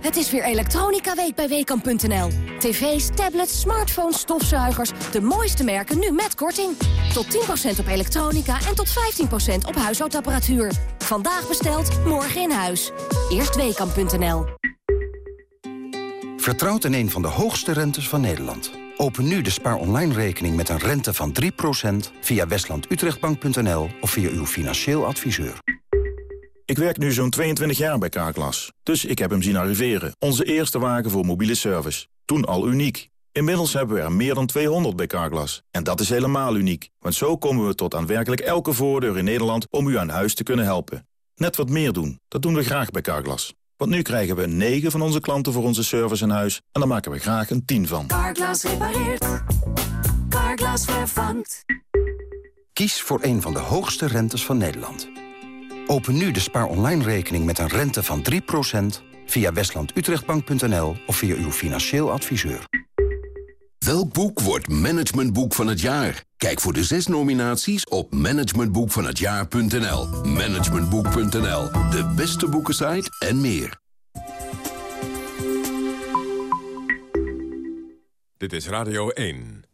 Het is weer Elektronica Week bij Weekamp.nl. TV's, tablets, smartphones, stofzuigers. De mooiste merken nu met korting. Tot 10% op elektronica en tot 15% op huishoudapparatuur. Vandaag besteld, morgen in huis. Eerst Weekamp.nl. Vertrouwt in een van de hoogste rentes van Nederland. Open nu de spaar online rekening met een rente van 3% via westlandutrechtbank.nl of via uw financieel adviseur. Ik werk nu zo'n 22 jaar bij Carglass, dus ik heb hem zien arriveren. Onze eerste wagen voor mobiele service. Toen al uniek. Inmiddels hebben we er meer dan 200 bij Carglass. En dat is helemaal uniek, want zo komen we tot aan werkelijk elke voordeur in Nederland om u aan huis te kunnen helpen. Net wat meer doen, dat doen we graag bij Carglass. Want nu krijgen we 9 van onze klanten voor onze service in huis en daar maken we graag een 10 van. Carglass repareert. Carglass vervangt. Kies voor een van de hoogste rentes van Nederland. Open nu de spaar online rekening met een rente van 3% via westlandutrechtbank.nl of via uw financieel adviseur. Welk boek wordt managementboek van het jaar? Kijk voor de zes nominaties op managementboekvanhetjaar.nl. Managementboek.nl, de beste boekensite en meer. Dit is Radio 1.